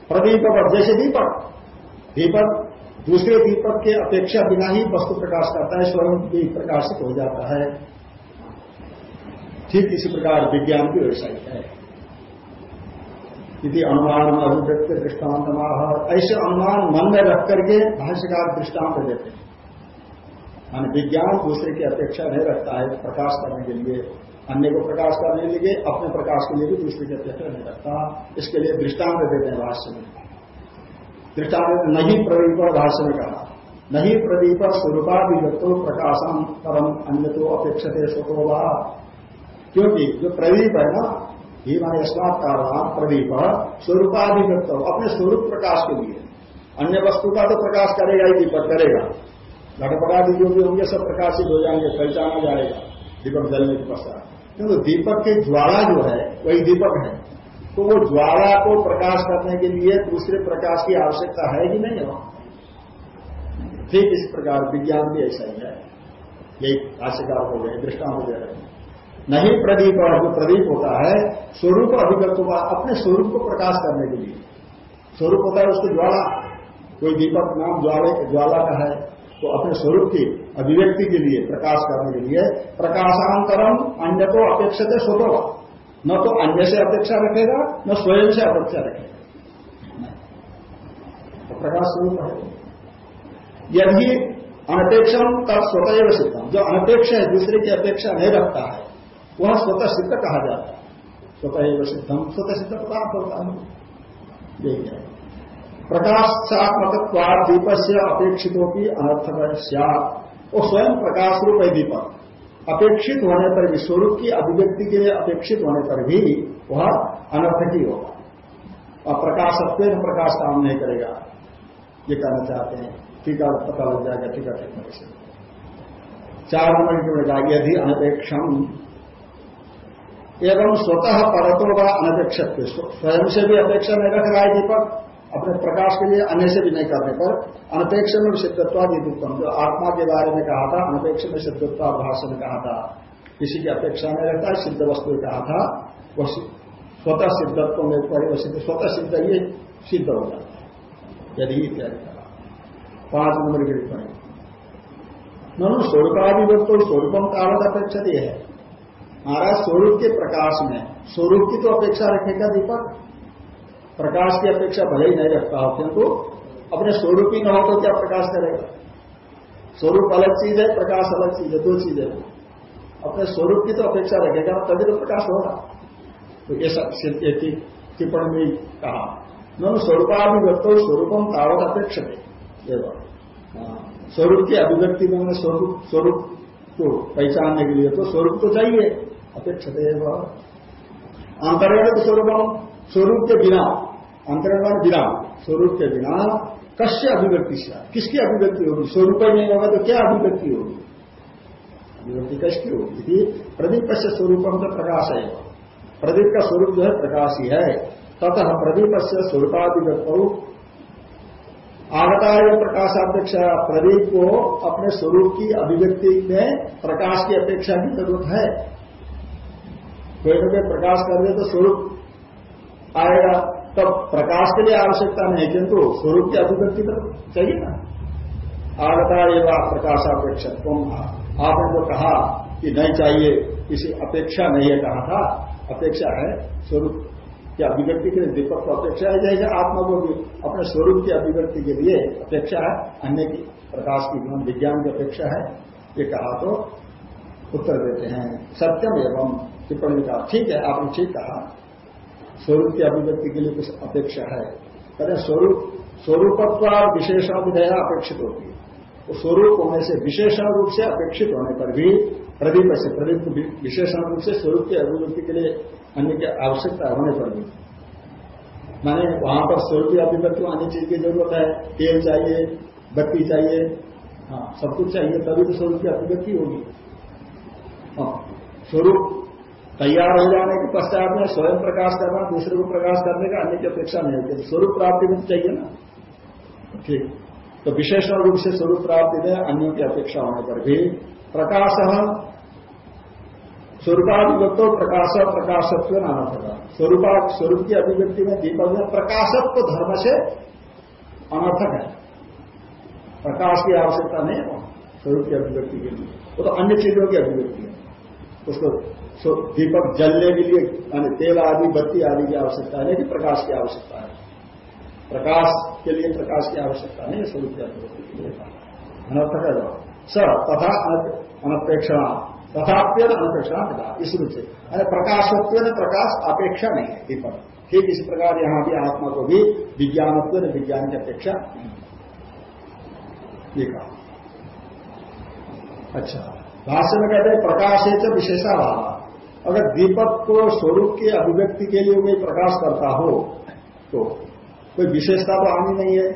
[SPEAKER 1] प्रदीप जैसे दीपक। दीपक दूसरे दीपक के अपेक्षा बिना ही वस्तु प्रकाश करता है, स्वयं भी प्रकाशित हो जाता है। ठीक इसी प्रकार विज्ञान की व्यवसायी है। यदि अनुमान अभिव्यक्त दृष्टांत माह ऐसे अनुमान मन में रख करके भाष्यकार दृष्टांत देते हैं। मान विज्ञान दूसरे की अपेक्षा नहीं रखता है प्रकाश करने के लिए। अन्य को प्रकाश करने के लिए, अपने प्रकाश के लिए भी दूसरे की अपेक्षा नहीं रखता। इसके लिए दृष्टांत देते हैं भाष्य में। दृष्टांत नहीं प्रदीप भाष्य में कहा नहीं प्रदीप स्वरूपाभिव्यक्तो प्रकाशम परम अन्य तो अपेक्षते स्वतोवा क्योंकि जो प्रदीप है ना ही माने अस्मात कारण प्रदीप स्वरूपाधिव्यक्त अपने स्वरूप प्रकाश के लिए। अन्य वस्तु का तो प्रकाश करेगा ही दीपक करेगा। घटपटादि जो भी होंगे, सब प्रकाशित हो जाएँगे, पहचाना जाएगा, दीपक जलने के पश्चात क्योंकि दीपक की ज्वाला जो है, वही दीपक है। तो वो ज्वाला को प्रकाश करने के लिए दूसरे प्रकाश की आवश्यकता है कि नहीं है? ठीक इस प्रकार विज्ञान भी ऐसा ही है। यही भाष्यकार हो गए, दृष्टांत हो हैं नहीं प्रदीप और जो प्रदीप होता है, स्वरूप अभिव्यक्त होगा अपने स्वरूप को प्रकाश करने के लिए। स्वरूप होता है उसकी ज्वाला। कोई दीपक नाम ज्वाले ज्वाला का है तो अपने स्वरूप की अभिव्यक्ति के लिए प्रकाश करने के लिए प्रकाशांतरम अन्य को अपेक्षित स्वतः। न तो अन्य से अपेक्षा रखेगा, न स्वयं से अपेक्षा रखेगा। तो प्रकाश स्वरूप है। यदि अनपेक्षम तब स्वतः सिद्धम जो अनपेक्ष है, दूसरे की अपेक्षा नहीं रखता है, वह स्वतः सिद्ध कहा जाता है। स्वतः सिद्धम स्वतः सिद्ध पदार्थ होता है? यही है। प्रकाशात्मक दीप से अपेक्षितों की अनर्थक स्वयं प्रकाश रूप है दीपक। अपेक्षित होने पर भी, स्वरूप की अभिव्यक्ति के लिए अपेक्षित होने पर भी वह अनर्थक ही होगा। और प्रकाश प्रकाशत्व प्रकाश काम नहीं करेगा। ये कहना चाहते हैं। टीका पता लग जाएगा टीका टिप्पणी से चार नंबर की बेटा यदि अनपेक्षम। एवं स्वतः परतो व अनपेक्षक स्वयं से भी अपेक्षा नहीं रख रहा है दीपक। अपने प्रकाश के लिए अन्य से भी नहीं करने पर अनपेक्ष में सिद्धत्वादित्वम जो आत्मा के बारे में कहा था अनपेक्ष में सिद्धत्व भाषण में कहा था। किसी की अपेक्षा में रहता है सिद्ध वस्तु कहा था, वह स्वतः सिद्धत्व में सिद्ध स्वतः सिद्ध ये सिद्ध हो जाता है। यदि इत्यादि कहा। पाँच नंबर की टिप्पणी स्वरूप स्वरूपाधिवक्त स्वरूपम कारण अपेक्षा है। महाराज, स्वरूप के प्रकाश में, स्वरूप की तो अपेक्षा रखेगा दीपक। प्रकाश की अपेक्षा भले ही नहीं रखता हो, किंतु अपने स्वरूप ही न हो तो क्या प्रकाश करेगा? स्वरूप अलग चीज़ है, प्रकाश अलग चीज़ है, दो चीज़ें अपने स्वरूप की तो अपेक्षा रखेगा, तभी तो प्रकाश होगा। तो ये टिप्पणी में कहा। न स्वरूपाभिव्यक्त स्वरूपम तावत अपेक्षा हाँ। स्वरूप की अभिव्यक्ति में स्वरूप स्वरूप को पहचानने के लिए तो स्वरूप तो चाहिए। अपेक्षते अंतर्गत स्वरूपम। स्वरूप के बिना अंतरण बिना, स्वरूप के बिना कश्य अभिव्यक्ति से, किसकी अभिव्यक्ति होगी? स्वरूप ही नहीं होगा तो क्या अभिव्यक्ति होगी? अभिव्यक्ति किसकी होगी। प्रदीप से स्वरूप तो प्रकाश है। प्रदीप का स्वरूप जो है प्रकाश ही। है ततः प्रदीप से स्वरूपाधिव्यक्त आगताय प्रकाशापेक्षा प्रदीप को अपने स्वरूप की अभिव्यक्ति में प्रकाश की अपेक्षा की ज़रूरत है। कोई ना कोई प्रकाश कर दे तो स्वरूप आएगा, तब प्रकाश के लिए आवश्यकता नहीं, किंतु स्वरूप की अभिव्यक्ति तो चाहिए ना। आगता एवं प्रकाशापेक्षा तुम आपने जो कहा कि नहीं चाहिए किसी अपेक्षा नहीं है कहा था। अपेक्षा है स्वरूप की अभिव्यक्ति के लिए, दीपक को अपेक्षा है, जैसे आत्मा को भी अपने स्वरूप की अभिव्यक्ति के लिए अपेक्षा है। अन्य की प्रकाश की विज्ञान की अपेक्षा है। ये कहा तो उत्तर देते हैं। सत्यम एवं टिप्पणी का। ठीक है, आपने ठीक कहा। स्वरूप की अभिव्यक्ति के लिए कुछ अपेक्षा है। कहते स्वरूप स्वरूपत्व विधेया अपेक्षित होती है। तो स्वरूप होने से विशेषण रूप से अपेक्षित होने पर भी प्रदीप से, प्रदीप विशेषण रूप से स्वरूप की अभिव्यक्ति के लिए अन्य की आवश्यकता होने पर भी। माने वहाँ पर स्वरूप की अभिव्यक्ति अन्य चीज़ की ज़रूरत है। तेल चाहिए, बत्ती चाहिए हाँ सब कुछ चाहिए, तभी तो स्वरूप की अभिव्यक्ति होगी। हाँ स्वरूप तैयार हो जाने के पश्चात में स्वयं प्रकाश करना, दूसरे को प्रकाश करने का अन्य की अपेक्षा नहीं होती। स्वरूप प्राप्ति भी चाहिए ना? ठीक। तो विशेषण रूप से स्वरूप प्राप्ति में अन्यों की अपेक्षा होने पर भी प्रकाश स्वरूपाधिवक्त प्रकाश, प्रकाशत्व नाना था स्वरूपा, स्वरूप की अभिव्यक्ति में दीपक में प्रकाशत्व धर्म से अनर्थक है। प्रकाश की आवश्यकता नहीं है। स्वरूप की अभिव्यक्ति के लिए। वो तो अन्य चीज़ों की अभिव्यक्ति है। उसको दीपक जलने के लिए, यानी तेल आदि, बत्ती आदि की आवश्यकता है लेकिन प्रकाश की आवश्यकता है। प्रकाश के लिए प्रकाश की आवश्यकता नहीं स्वरूप की के अनर्थक है स, तथा अनपेक्षा तथाप्य अनपेक्षा पिता। इस रूप से। अरे प्रकाशत्व प्रकाश अपेक्षा नहीं है दीपक ठीक इस प्रकार यहाँ भी आत्मा को भी विज्ञानत्व विज्ञान की अपेक्षा नहीं कहा। अच्छा। भाष्य में कहते हैं, प्रकाश है विशेषा भाव अगर दीपक को स्वरूप के अभिव्यक्ति के लिए कोई प्रकाश करता हो तो कोई विशेषता तो आनी नहीं है।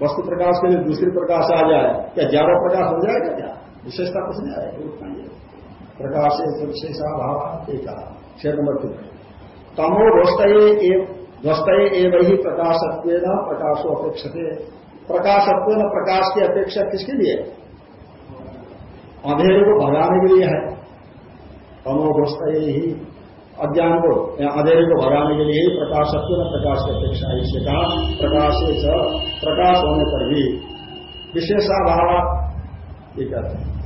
[SPEAKER 1] वस्तु प्रकाश के लिए दूसरी प्रकाश आ जाए, क्या ज़्यादा प्रकाश हो जाएगा क्या? विशेषता कुछ नहीं आएगी उतना ही प्रकाश विशेषाभाव एक छह नंबर टिप्पणी तमो ध्वस्तये एवं ही प्रकाशत्व प्रकाशो अपेक्षते। प्रकाशत्व प्रकाश की अपेक्षा किसके लिए? अंधेरे को भगाने के लिए है। तमो ध्वस्तये ही अज्ञान को, या अंधेरे को भगाने के लिए ही प्रकाशत्व न प्रकाश की अपेक्षा है, इससे कहा, प्रकाश से प्रकाश होने पर भी। विशेषाभाव, ये कहते हैं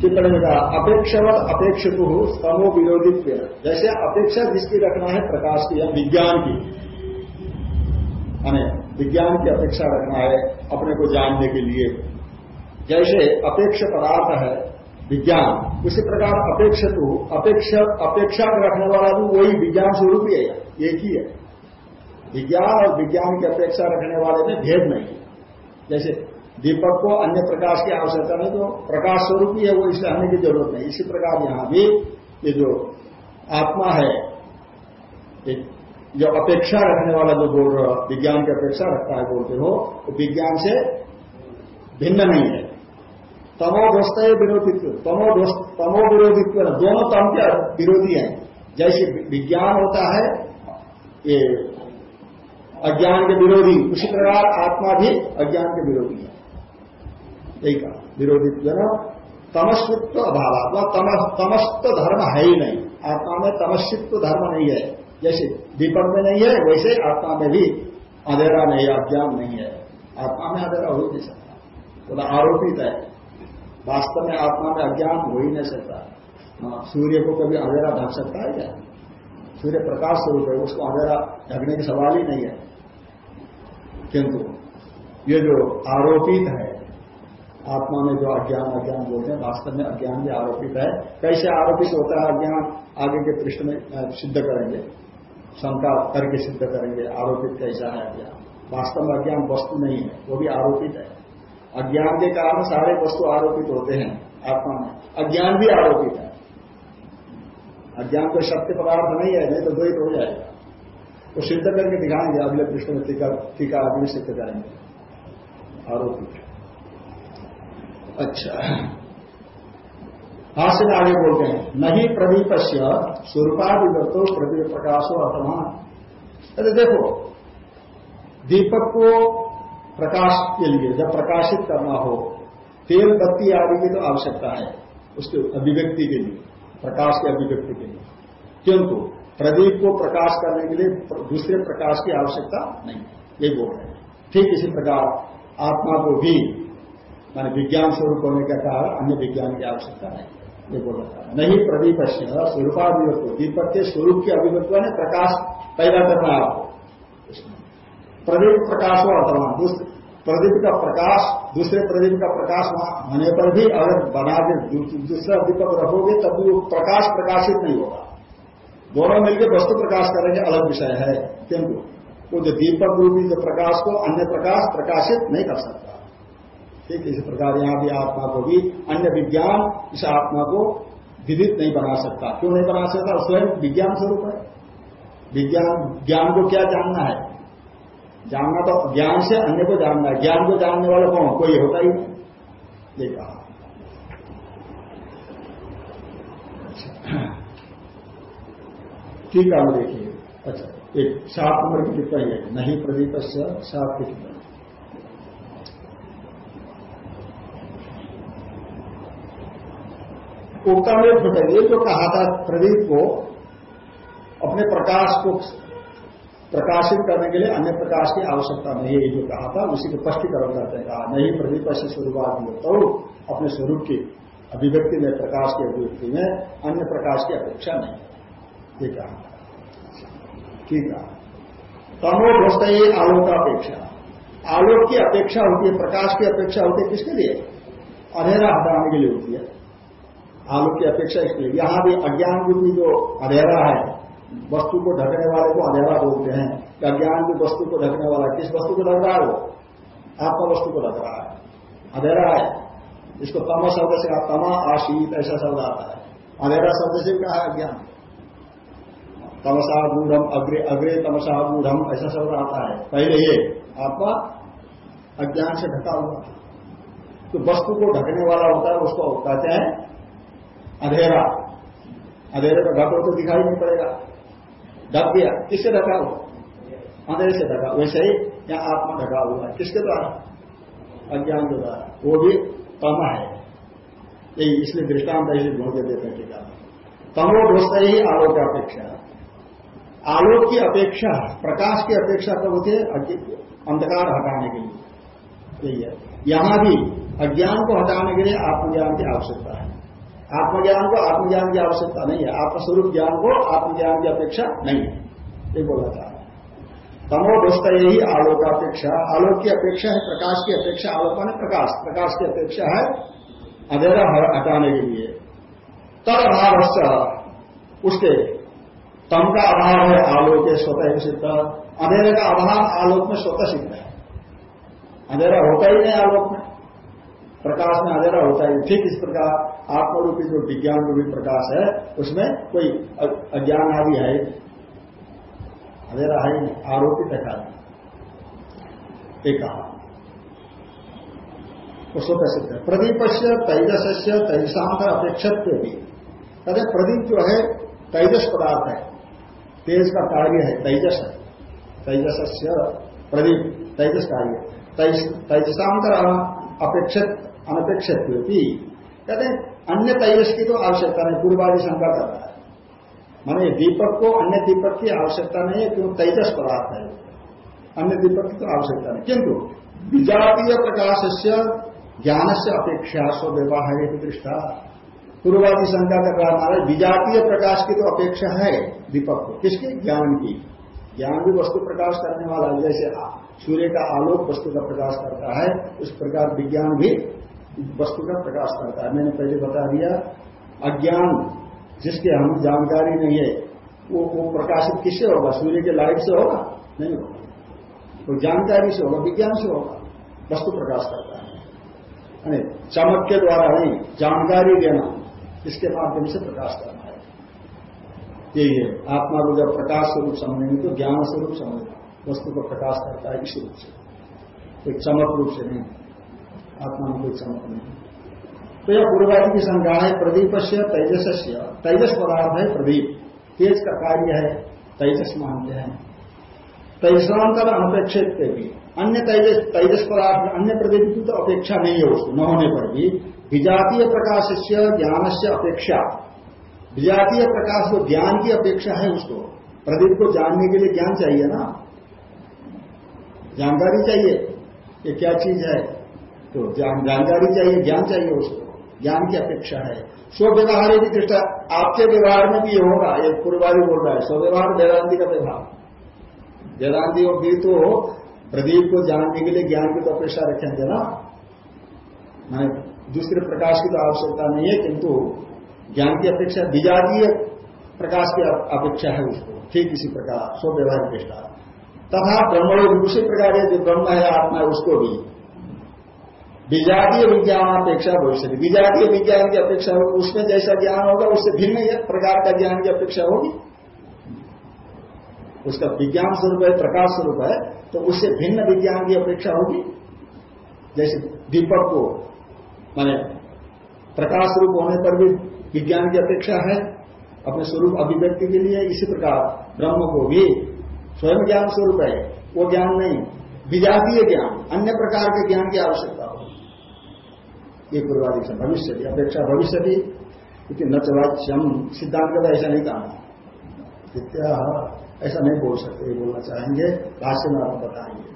[SPEAKER 1] टिप्पणी कहा, अपेक्षावत अपेक्षित हो स्तमो विरोधित्व। जैसे अपेक्षा जिसकी रखना है, प्रकाश की, या विज्ञान की। विज्ञान की अपेक्षा रखना है, अपने को जानने के लिए। जैसे अपेक्ष पदार्थ है विज्ञान। उसी प्रकार अपेक्षित हो अपेक्षा अपेक्षा रखने वाला भी वही विज्ञान स्वरूप ही है, एक ही है। विज्ञान और विज्ञान की अपेक्षा रखने वाले में भेद नहीं है। जैसे दीपक को अन्य प्रकाश की आवश्यकता नहीं तो प्रकाश स्वरूप ही है, वो इसे आने की ज़रूरत नहीं। इसी प्रकार यहाँ भी ये जो आत्मा है जो अपेक्षा रखने वाला जो बोल रहा विज्ञान की अपेक्षा रखता है बोलते हो, वो विज्ञान से भिन्न नहीं है। तमो दोस्त विरोधित्व तमो तमो विरोधित्व दोनों तम के विरोधी हैं। जैसे विज्ञान होता है, ये अज्ञान के विरोधी, उसी प्रकार आत्मा भी अज्ञान के विरोधी है। यही कहा, विरोधित्व तमस्वित्व अभाव। वह तमस्त धर्म है ही नहीं। आत्मा में तमस्वित्व धर्म नहीं है। जैसे दीपक में नहीं है, वैसे आत्मा में भी अंधेरा नहीं अज्ञान नहीं है। आत्मा में अंधेरा हो ही नहीं सकता। तो आरोपित है। वास्तव में आत्मा में अज्ञान हो ही नहीं सकता। हाँ, सूर्य को कभी अंधेरा ढक सकता है क्या? सूर्य प्रकाश स्वरूप है उसको अंधेरा ढकने की सवाल ही नहीं है। किंतु ये जो आरोपित है आत्मा में जो अज्ञान अज्ञान बोलते हैं वास्तव में अज्ञान भी आरोपित है। कैसे आरोपित होता है अज्ञान? आगे के पृष्ठ में सिद्ध करेंगे। शंका करके सिद्ध करेंगे आरोपित कैसा है अज्ञान? वास्तव में अज्ञान वस्तु नहीं है वो भी आरोपित है। अज्ञान के कारण सारे वस्तु आरोपित होते हैं, आत्मा में। अज्ञान भी आरोपित है। अज्ञान कोई सत्य पदार्थ नहीं है, नहीं तो द्वैत हो जाएगा। वो सिद्ध करके दिखाएँगे, अगले पृष्ठ में टीका टीका आदमी सिद्ध करेंगे। आरोपित अच्छा। हास्य में आगे बोलते हैं, नहीं प्रदीप से स्वरूपाधिगतो प्रदीप प्रकाशो अथमा अरे देखो, दीपक को प्रकाश के लिए, जब प्रकाशित करना हो, तेल बत्ती आदि की तो आवश्यकता है उसके अभिव्यक्ति के लिए, प्रकाश के अभिव्यक्ति के लिए। किंतु प्रदीप को प्रकाश करने के लिए दूसरे प्रकाश की आवश्यकता नहीं ये बोल रहे हैं। ठीक इसी प्रकार आत्मा को भी, मान विज्ञान स्वरूप होने का कारण अन्य विज्ञान की आवश्यकता नहीं ये बोल रहा है। नहीं प्रदीप स्वरूपाभिव्यक्त दीपक के स्वरूप की अभिव्यक्त ने प्रकाश पैदा करना आपको प्रदीप प्रकाश हो अथवा प्रदीप का प्रकाश, दूसरे प्रदीप का प्रकाश होने पर भी अगर बना के दूसरा दीपक रखोगे, तब भी वो प्रकाश प्रकाशित नहीं होगा। दोनों मिलकर वस्तु प्रकाश करेंगे, अलग विषय है, किंतु वो जो दीपक रूपी जो प्रकाश को अन्य प्रकाश प्रकाशित नहीं कर सकता। ठीक, इसी प्रकार यहाँ भी आत्मा को भी अन्य विज्ञान इस आत्मा को विदित नहीं बना सकता। क्यों नहीं बना सकता? स्वयं विज्ञान स्वरूप है। विज्ञान, ज्ञान को क्या जानना है? जानना तो ज्ञान से अन्य को जानना है। ज्ञान को जानने वाला कौन? कोई होता ही नहीं। ये कहा ठीक है देखिए। अच्छा एक सात नंबर की टिप्पणी है। नहीं प्रदीप सात की टिप्पणी। उक्ता में फटे जो कहा था प्रदीप को, अपने प्रकाश को प्रकाशित करने के लिए अन्य प्रकाश की आवश्यकता नहीं है जो कहा था, उसी को स्पष्टीकरण करते हैं। कहा, नहीं, प्रदीप से शुरुआत तो अपने स्वरूप की अभिव्यक्ति में, प्रकाश की अभिव्यक्ति में अन्य प्रकाश की अपेक्षा नहीं। ये कहा। ठीक है। तमो दोस्त ये आलोक का अपेक्षा आलोक की अपेक्षा होती है, प्रकाश की अपेक्षा होती है किसके लिए? अंधेरा हटाने के लिए होती है। आलोक की अपेक्षा इसके लिए। यहाँ भी अज्ञान रूपी जो अंधेरा है वस्तु को ढकने वाले को अंधेरा बोलते हैं। कि अज्ञान की वस्तु को ढकने वाला किस वस्तु को ढक रहा है वो? आत्मा वस्तु को ढक रहा है। अंधेरा है। इसको तमा शब्द से कहा, तमा आशीत, ऐसा शब्द आता है। अंधेरा शब्द से कहा है अज्ञान? तमसा गूढ़ अग्रे अग्रे तमसा गूढ़ ऐसा शब्द आता है। पहले ये आत्मा अज्ञान से ढका हुआ तो वस्तु को ढकने वाला होता है, उसको कहते हैं अंधेरा। अंधेरे का घट हो तो दिखाई नहीं पड़ेगा। ढक किससे ढका हुआ? अंधेरे से ढका वैसे ही यहाँ आत्मा ढका हुआ है। किसके द्वारा? अज्ञान के द्वारा। वो भी तमा है। यही इसलिए दृष्टांत ऐसे ढूंढ के देते हैं टीका तमो दोस्त ही आलोक की अपेक्षा। आलोक की अपेक्षा, प्रकाश की अपेक्षा कब होती है अंधकार हटाने के लिए। यही है। यहाँ भी अज्ञान को हटाने के लिए आत्मज्ञान की आवश्यकता है। आत्मज्ञान को आत्मज्ञान की आवश्यकता नहीं है। आत्मस्वरूप ज्ञान को आत्मज्ञान की अपेक्षा नहीं है। ये बोला जा रहा है तमो दोस्त यही आलोकापेक्षा। आलोक की अपेक्षा है, प्रकाश की अपेक्षा, आलोक ने प्रकाश। प्रकाश की अपेक्षा है अंधेरा हटाने के लिए। तद अभाव उसके तम का अभाव है आलोक है स्वतः सिद्ध। अंधेरे का अभाव आलोक में स्वतः सिद्ध है। अंधेरा होता ही नहीं आलोक में। प्रकाश में अंधेरा होता है ठीक इस प्रकार आत्मरूपी जो विज्ञान रूपी प्रकाश है, उसमें कोई अज्ञान आदि है अंधेरा है आरोपित है कहा। उसको सिद्ध है प्रदीप से तैजस से तैजांतर अपेक्षित भी। कहते प्रदीप जो है, तैजस पदार्थ है। तेज का कार्य है, तैजस है। तैजस से प्रदीप, तैजस कार्य। तैजसांतर अपेक्षित अनपेक्षित होती कहते हैं अन्य तैजस की तो आवश्यकता नहीं पूर्वादि शंका करता है। माने दीपक को अन्य दीपक की आवश्यकता नहीं है क्यों तेजस पदार्थ है। अन्य दीपक की तो आवश्यकता नहीं। किंतु विजातीय प्रकाश से ज्ञान से अपेक्षा स्व व्यवहार दृष्टा। पूर्वादि शंका कर रहा हमारे विजातीय प्रकाश की तो अपेक्षा है दीपक को। किसकी? ज्ञान की। ज्ञान भी वस्तु प्रकाश करने वाला जैसे सूर्य का आलोक वस्तु का प्रकाश करता है, उस प्रकार विज्ञान भी वस्तु का प्रकाश करता है। मैंने पहले बता दिया, अज्ञान जिसके हम जानकारी नहीं है, वो वो प्रकाशित किससे होगा? सूर्य के लाइट से होगा? नहीं होगा। वो जानकारी से होगा, विज्ञान से होगा। वस्तु प्रकाश करता है। यानी चमक के द्वारा नहीं, जानकारी देना, इसके माध्यम से प्रकाश करना है। यही है आत्मा को जब प्रकाश स्वरूप समझेंगे तो ज्ञान स्वरूप समझना वस्तु को प्रकाश करता है इसी रूप से। कोई चमक रूप से नहीं। आत्मा में कोई चमक नहीं। तो यह पूर्वादि की संज्ञा है प्रदीप से तेजस तेजस पदार्थ है प्रदीप। तेज का कार्य है, तेजस मानते हैं। तेजसांतर अनपेक्षित भी। अन्य तेजस तेजस पदार्थ, अन्य प्रदीप की तो अपेक्षा नहीं है उसको न होने पर भी। विजातीय प्रकाश से ज्ञान से अपेक्षा। विजातीय प्रकाश को ज्ञान की अपेक्षा है उसको, प्रदीप को जानने के लिए ज्ञान चाहिए ना? जानकारी चाहिए। ये क्या चीज़ है? तो ज्ञान जानकारी चाहिए, ज्ञान चाहिए उसको। ज्ञान की अपेक्षा है। स्वव्यवहार की दृष्टा, आपके व्यवहार में भी ये होगा, ये पूर्वादि बोल रहा है, स्वव्यवहार वेदांति का व्यवहार। वेदांति और भी तो प्रदीप को जानने के लिए, ज्ञान की तो अपेक्षा रखेंगे ना। मैं दूसरे प्रकाश की तो आवश्यकता नहीं है, किंतु ज्ञान की अपेक्षा विजातीय प्रकाश की अपेक्षा है उसको। ठीक इसी प्रकार, स्वव्यवहार दृष्टा। तथा ब्रह्म उसी प्रकार जो ब्रह्म है, आत्मा है, उसको भी। विजातीय विज्ञान अपेक्षा भविष्य विजातीय विज्ञान की अपेक्षा होगी, उसमें जैसा ज्ञान होगा, उससे भिन्न प्रकार का ज्ञान की अपेक्षा होगी। उसका विज्ञान स्वरूप है, प्रकाश स्वरूप है तो उससे भिन्न विज्ञान की अपेक्षा होगी। जैसे दीपक को, माने प्रकाश रूप होने पर भी विज्ञान की अपेक्षा है, अपने स्वरूप अभिव्यक्ति के लिए इसी प्रकार ब्रह्म को भी। स्वयं ज्ञान स्वरूप है, वो ज्ञान नहीं। विजातीय ज्ञान, अन्य प्रकार के ज्ञान की आवश्यकता ये पूर्वादि से भविष्य अपेक्षा भविष्य क्योंकि न चवाच्यम सिद्धांत का ऐसा नहीं कहा। इत्या ऐसा नहीं बोल सकते बोलना चाहेंगे, भाष्य में आप बताएँगे।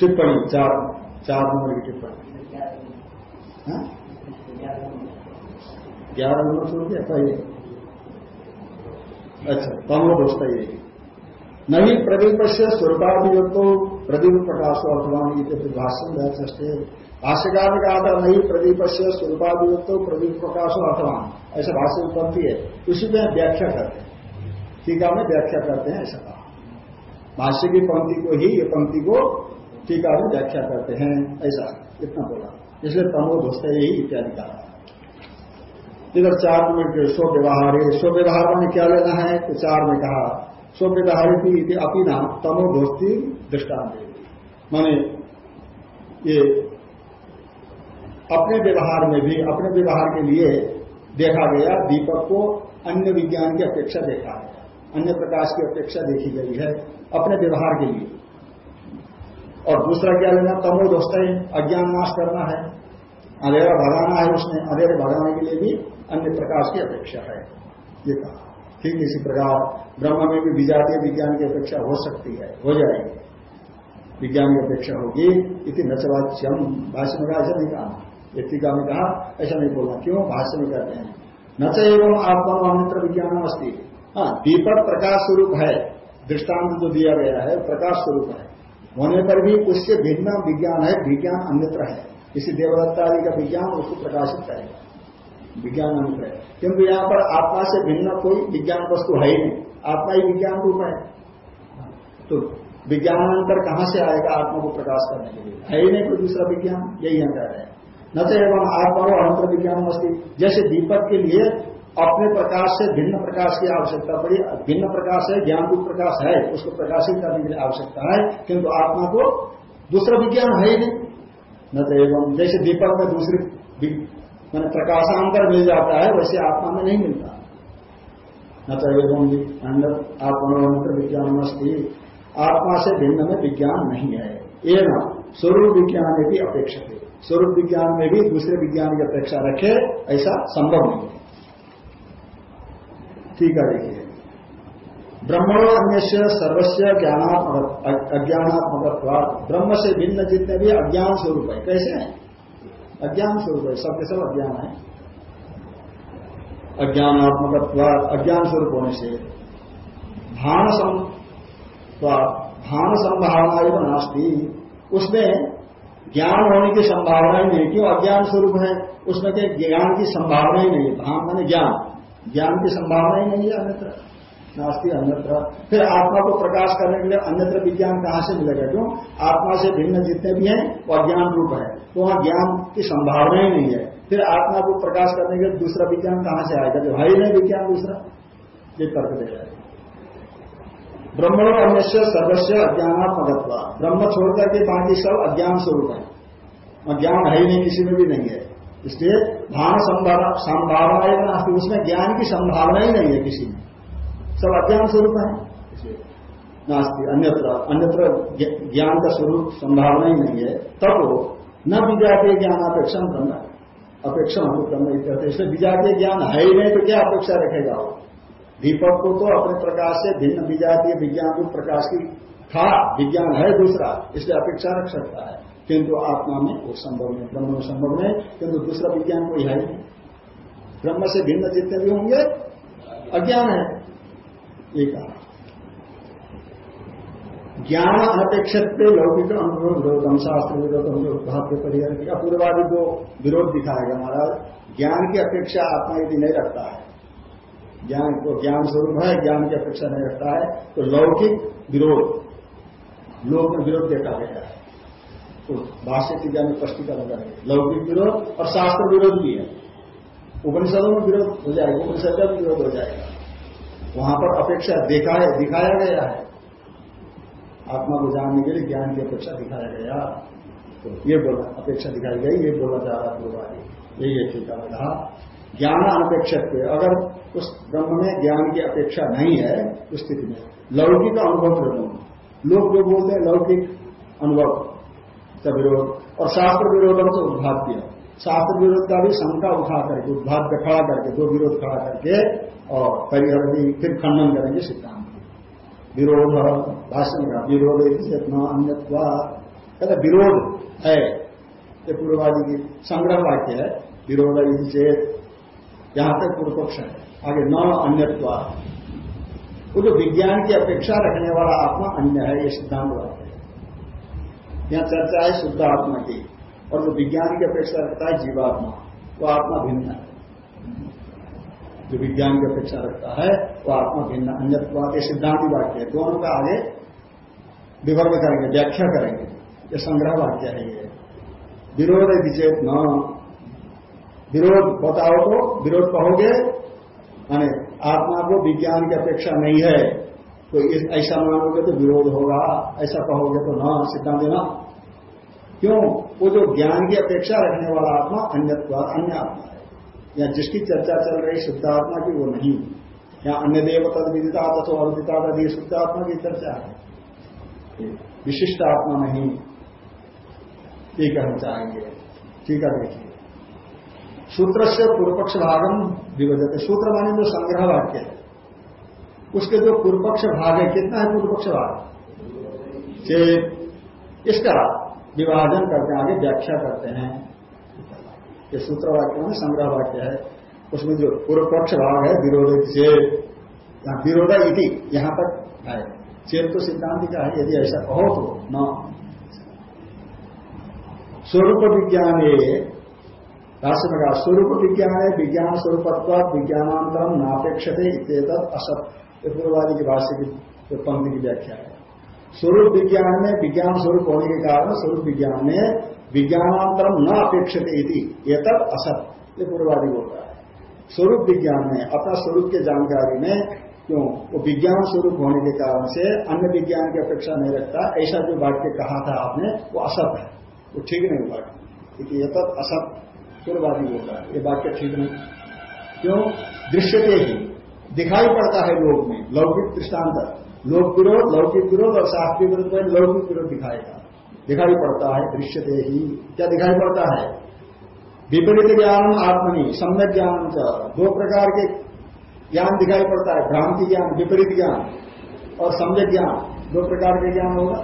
[SPEAKER 1] टिप्पणी, चार चार नंबर की टिप्पणी। हाँ? ग्यारह नंबर छोड़ दिया पहले अच्छा तमो दोस्त ये। नहीं प्रदीप से स्वरूपाभियुक्त प्रदीप प्रकाश अर्थवान भाष्य सस्ते भाष्यकार ने कहा था नहीं प्रदीप से स्वरूपाभियुक्त प्रदीप प्रकाश अर्थवान ऐसा भाष्य उत्पत्ति है। उसी में व्याख्या करते हैं। टीका में व्याख्या करते हैं ऐसा कहा। भाष्य की पंक्ति को ही, ये पंक्ति को टीका में व्याख्या करते हैं। ऐसा इतना बोला। इसलिए तमो दोस्त यही इत्यादि कहा। इधर चार में स्व व्यवहार है स्व व्यवहार में क्या लेना है? तो चार में कहा स्व व्यवहार अपनी नाम तमो दोस्ती दृष्टांत माने ये अपने व्यवहार में भी, अपने व्यवहार के लिए देखा गया, दीपक को अन्य विज्ञान की अपेक्षा देखा गया। अन्य प्रकाश की अपेक्षा देखी गई है, अपने व्यवहार के लिए। और दूसरा क्या लेना? तमो दोस्त, अज्ञान नाश करना है। अंधेरा भगाना है उसने, अंधेरे भगाने के लिए भी अन्य प्रकाश की अपेक्षा है। ये कहा। ठीक इसी प्रकार ब्रह्म में भी विजातीय विज्ञान की अपेक्षा हो सकती है, हो जाएगी। विज्ञान की अपेक्षा होगी इति नचवाच्यम भाष्य में ऐसा नहीं कहा। टीका में कहा, ऐसा नहीं बोलना। क्यों? भाष्य में कहते हैं। नच एवं आत्मा अन्यत्र विज्ञान अस्थित हाँ दीपक प्रकाश स्वरूप है। दृष्टांत जो दिया गया है, प्रकाश स्वरूप है। होने पर भी उससे भिन्न विज्ञान है, विज्ञान अन्यत्र है। किसी देवदत्ता आदि का विज्ञान उसको प्रकाशित करेगा। विज्ञान अंत है। किंतु यहाँ पर आत्मा से भिन्न कोई विज्ञान वस्तु है ही नहीं। आत्मा ही विज्ञान रूप है। तो विज्ञानांतर कहाँ से आएगा आत्मा को प्रकाश करने के लिए? है ही नहीं कोई दूसरा विज्ञान? यही रहे हैं। न तो एवं आत्मा अंतर विज्ञान वस्तु जैसे दीपक के लिए अपने प्रकाश से भिन्न प्रकाश की आवश्यकता पड़ी। भिन्न प्रकाश है ज्ञान रूप प्रकाश है, उसको प्रकाशित करने के लिए आवश्यकता है, किंतु आत्मा को दूसरा विज्ञान है ही नहीं। न तो एवं, जैसे दीपक में दूसरी मैंने प्रकाशांतर मिल जाता है, वैसे आत्मा में नहीं मिलता। न तो एवं आत्मनोन्तर विज्ञान मस्ती आत्मा से भिन्न में विज्ञान नहीं है। न स्वरूप विज्ञान भी अपेक्षा है। स्वरूप विज्ञान में भी, दूसरे विज्ञान की अपेक्षा रखे, ऐसा संभव नहीं है। ठीक है, देखिए। ब्रह्मणो अन्य सर्वस्व ज्ञानात्मक अज्ञानात्मक ब्रह्म से भिन्न जितने भी अज्ञान स्वरूप है, कैसे हैं? अज्ञान स्वरूप है सबके सब अज्ञान है। अज्ञानात्मक अज्ञान स्वरूप होने से। भान भान संभावना नास्ती। उसमें ज्ञान होने की संभावना ही नहीं क्यों? अज्ञान स्वरूप है। उसमें के ज्ञान की संभावना ही नहीं भान मैंने ज्ञान। ज्ञान की संभावना ही नहीं है अन्यत्र। नास्ती अन्यत्र। फिर आत्मा को प्रकाश करने के लिए अन्यत्र विज्ञान कहाँ से मिलेगा? क्यों? आत्मा से भिन्न जितने भी हैं, वो अज्ञान रूप है। तो वहाँ ज्ञान की संभावना ही नहीं है। फिर आत्मा को प्रकाश करने के लिए दूसरा विज्ञान कहाँ से आएगा? जो है ही नहीं विज्ञान, दूसरा। ये तर्क दे जाएगा ब्रह्मण अन्य सर्वस्व अज्ञानात्मक ब्रह्म छोड़कर के बाकी सब अज्ञान स्वरूप है। ज्ञान है ही नहीं, किसी में भी नहीं है। इसलिए भान संभावना ही ना उसमें ज्ञान की संभावना ही नहीं है किसी में। सब अज्ञान स्वरूप है। नास्ती। अन्यत्र अन्यत्र ज्ञान का स्वरूप संभावना ही नहीं है। तब वो न विजातीय ज्ञान अपेक्षा ब्रह्म अपेक्षा हम ब्रह्म इसलिए विजातीय ज्ञान है ही नहीं तो क्या अपेक्षा रखेगा वो? दीपक को तो अपने प्रकाश से भिन्न विजातीय विज्ञान को प्रकाश की था, विज्ञान है दूसरा, इसलिए अपेक्षा रख सकता है। किंतु आत्मा में वो संभव नहीं, ब्रह्म में संभव नहीं, किंतु दूसरा विज्ञान कोई है नहीं। ब्रह्म से भिन्न जितने भी होंगे, अज्ञान है। एक ज्ञान अनपेक्षित लौकिक अनुभव विरोधम शास्त्र विरोधम के परिहर पूर्वादि को विरोध दिखाएगा महाराज, ज्ञान की अपेक्षा आत्मा यदि नहीं रखता है ज्ञान को ज्ञान स्वरूप है, ज्ञान की अपेक्षा नहीं रखता है तो लौकिक विरोध, लोक में विरोध देखा गया है। तो भाष्य टीका में स्पष्टीकरण करेंगे लौकिक विरोध और शास्त्र विरोध भी है। उपनिषदों में विरोध हो जाएगा, उपनिषद का विरोध हो जाएगा। वहाँ पर अपेक्षा दिखाया दिखाया गया है। आत्मा को जानने के लिए ज्ञान की अपेक्षा दिखाया गया। तो ये बोला, अपेक्षा दिखाई गई, ये बोला जा रहा पूर्वादि यही है ठीक है, कहा। ज्ञान अनपेक्षक अगर उस ब्रह्म में ज्ञान की अपेक्षा नहीं है, उस स्थिति में। लौकिक अनुभव ब्रह्म लोग जो बोलते हैं, लौकिक अनुभव का विरोध। और शास्त्र विरोध से उद्भाव किया। शास्त्र विरोध का भी शंका उठा करके उद्भाग खड़ा करके दो विरोध खड़ा करके, और परिहर भी फिर खंडन करेंगे सिद्धांत। विरोध भाषण का विरोध अन्य विरोध है। ये की संग्रह वाक्य है, विरोध चेत। यहाँ तक पूर्व पक्ष है। आगे न अन्यत्वा। वो जो विज्ञान की अपेक्षा रखने वाला आत्मा अन्य है, ये सिद्धांत वाक्य है। यहाँ चर्चा है शुद्ध आत्मा की, और जो विज्ञान की अपेक्षा रखता है जीवात्मा, वो आत्मा भिन्न है। जो विज्ञान की अपेक्षा रखता है, वो आत्मा भिन्न अन्य के सिद्धांत वाक्य है। दोनों का आगे विवर्ग करेंगे, व्याख्या करेंगे। ये संग्रह वाक्य है ये। विरोध विचेत न विरोध बताओ तो विरोध कहोगे, माने आत्मा को विज्ञान की अपेक्षा नहीं है तो ऐसा मानोगे तो विरोध होगा, ऐसा कहोगे तो न, सिद्धांत देना। क्यों? वो जो ज्ञान की अपेक्षा रखने वाला आत्मा अन्य अन्य आत्मा है। या जिसकी चर्चा चल रही शुद्ध आत्मा की वो नहीं। या अन्य देव तद विदिता तथो अविदिता तद शुद्ध आत्मा की चर्चा है। विशिष्ट आत्मा नहीं। ये कहना चाहेंगे ठीक है, देखिए। सूत्र से पूर्वपक्ष भागम विभजते। सूत्र माने जो संग्रह वाक्य है। उसके जो पूर्वपक्ष भाग है, कितना है पूर्वपक्ष भाग इसका विभाजन करते हैं, आगे व्याख्या करते हैं। ये सूत्र वाक्य में संग्रह वाक्य है। उसमें जो पूर्व पक्ष भाग है विरोध से यहाँ विरोधा इति, यहाँ तक है। चेत तो सिद्धांत का है, यदि ऐसा कहो तो न। स्वरूप विज्ञान राष्ट्र में कहा स्वरूप विज्ञान है विज्ञान स्वरूपत्व विज्ञानांतरम नापेक्षते इतना असत। पूर्ववादी की भाष्य की पंक्ति की व्याख्या है। स्वरूप विज्ञान में विज्ञान स्वरूप होने के कारण स्वरूप विज्ञान में विज्ञानांतरम न अपेक्षित ये तब असत ये पूर्वादि होता है। स्वरूप विज्ञान में अपना स्वरूप के जानकारी में क्यों? वो विज्ञान स्वरूप होने के कारण से अन्य विज्ञान की अपेक्षा नहीं रखता। ऐसा जो वाक्य कहा था आपने, वो असत है। वो ठीक नहीं हुआ। ये तब असत पूर्वादि होता है। ये वाक्य ठीक नहीं? क्यों? दृश्यते ही दिखाई पड़ता है लोग में, लौकिक दृष्टांत। लोक विरोध, लौकिक विरोध और शास्त्रीय विरोध में लौकिक विरोध दिखाएगा दिखाई पड़ता है दृश्यते ही। क्या दिखाई पड़ता है? विपरीत ज्ञान, आत्मनि, सम्यक ज्ञान दो प्रकार के ज्ञान दिखाई पड़ता है। भ्रांति ज्ञान, विपरीत ज्ञान और सम्यक ज्ञान। दो प्रकार के ज्ञान होगा।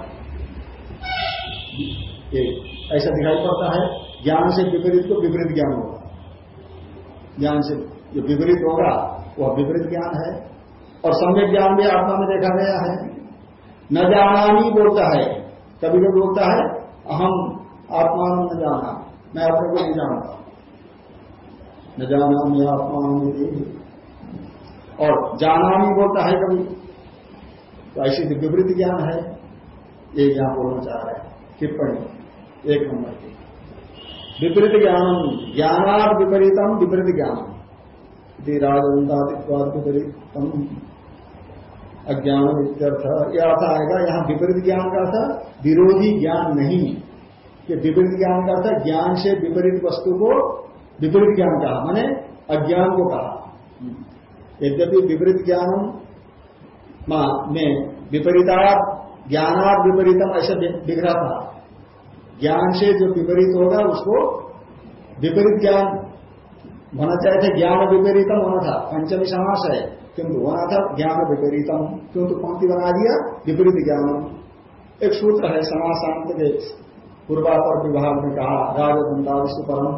[SPEAKER 1] ऐसा दिखाई पड़ता है। ज्ञान से विपरीत को विपरीत ज्ञान होगा। ज्ञान से जो विपरीत होगा, वह विपरीत ज्ञान है। और सम्यक ज्ञान भी आत्मा में देखा गया है। न जाना ही बोलता है। कभी कभी बोलता है अहम आत्मा न जाना। मैं अपने को नहीं जानता। न जाना मैं आत्मा और जाना ही बोलता है कभी। तो ऐसी तो विपरीत ज्ञान है। ये यहाँ बोलना चाह रहे हैं। टिप्पणी। एक नंबर की। विपरीत ज्ञानम ज्ञानाद विपरीतम विपरीत ज्ञानम राजवंतादित्वाद विपरीतम अज्ञान इत्यर्थ यह अर्थ आएगा यहाँ विपरीत ज्ञान का था विरोधी ज्ञान नहीं कि विपरीत ज्ञान का था ज्ञान से विपरीत वस्तु को विपरीत ज्ञान कहा, मैंने अज्ञान को कहा। यद्यपि विपरीत ज्ञान में विपरीता ज्ञानात विपरीतम ऐसा बिगड़ा था। ज्ञान से जो विपरीत होगा, उसको विपरीत ज्ञान होना चाहिए ज्ञान विपरीतम होना था। पंचमी समास है, किंतु होना था ज्ञान विपरीतम। किंतु तो पंक्ति बना दिया, विपरीत ज्ञानम एक सूत्र है, समासांत के पूर्वापर विभाग में कहा राजदंतादि परम।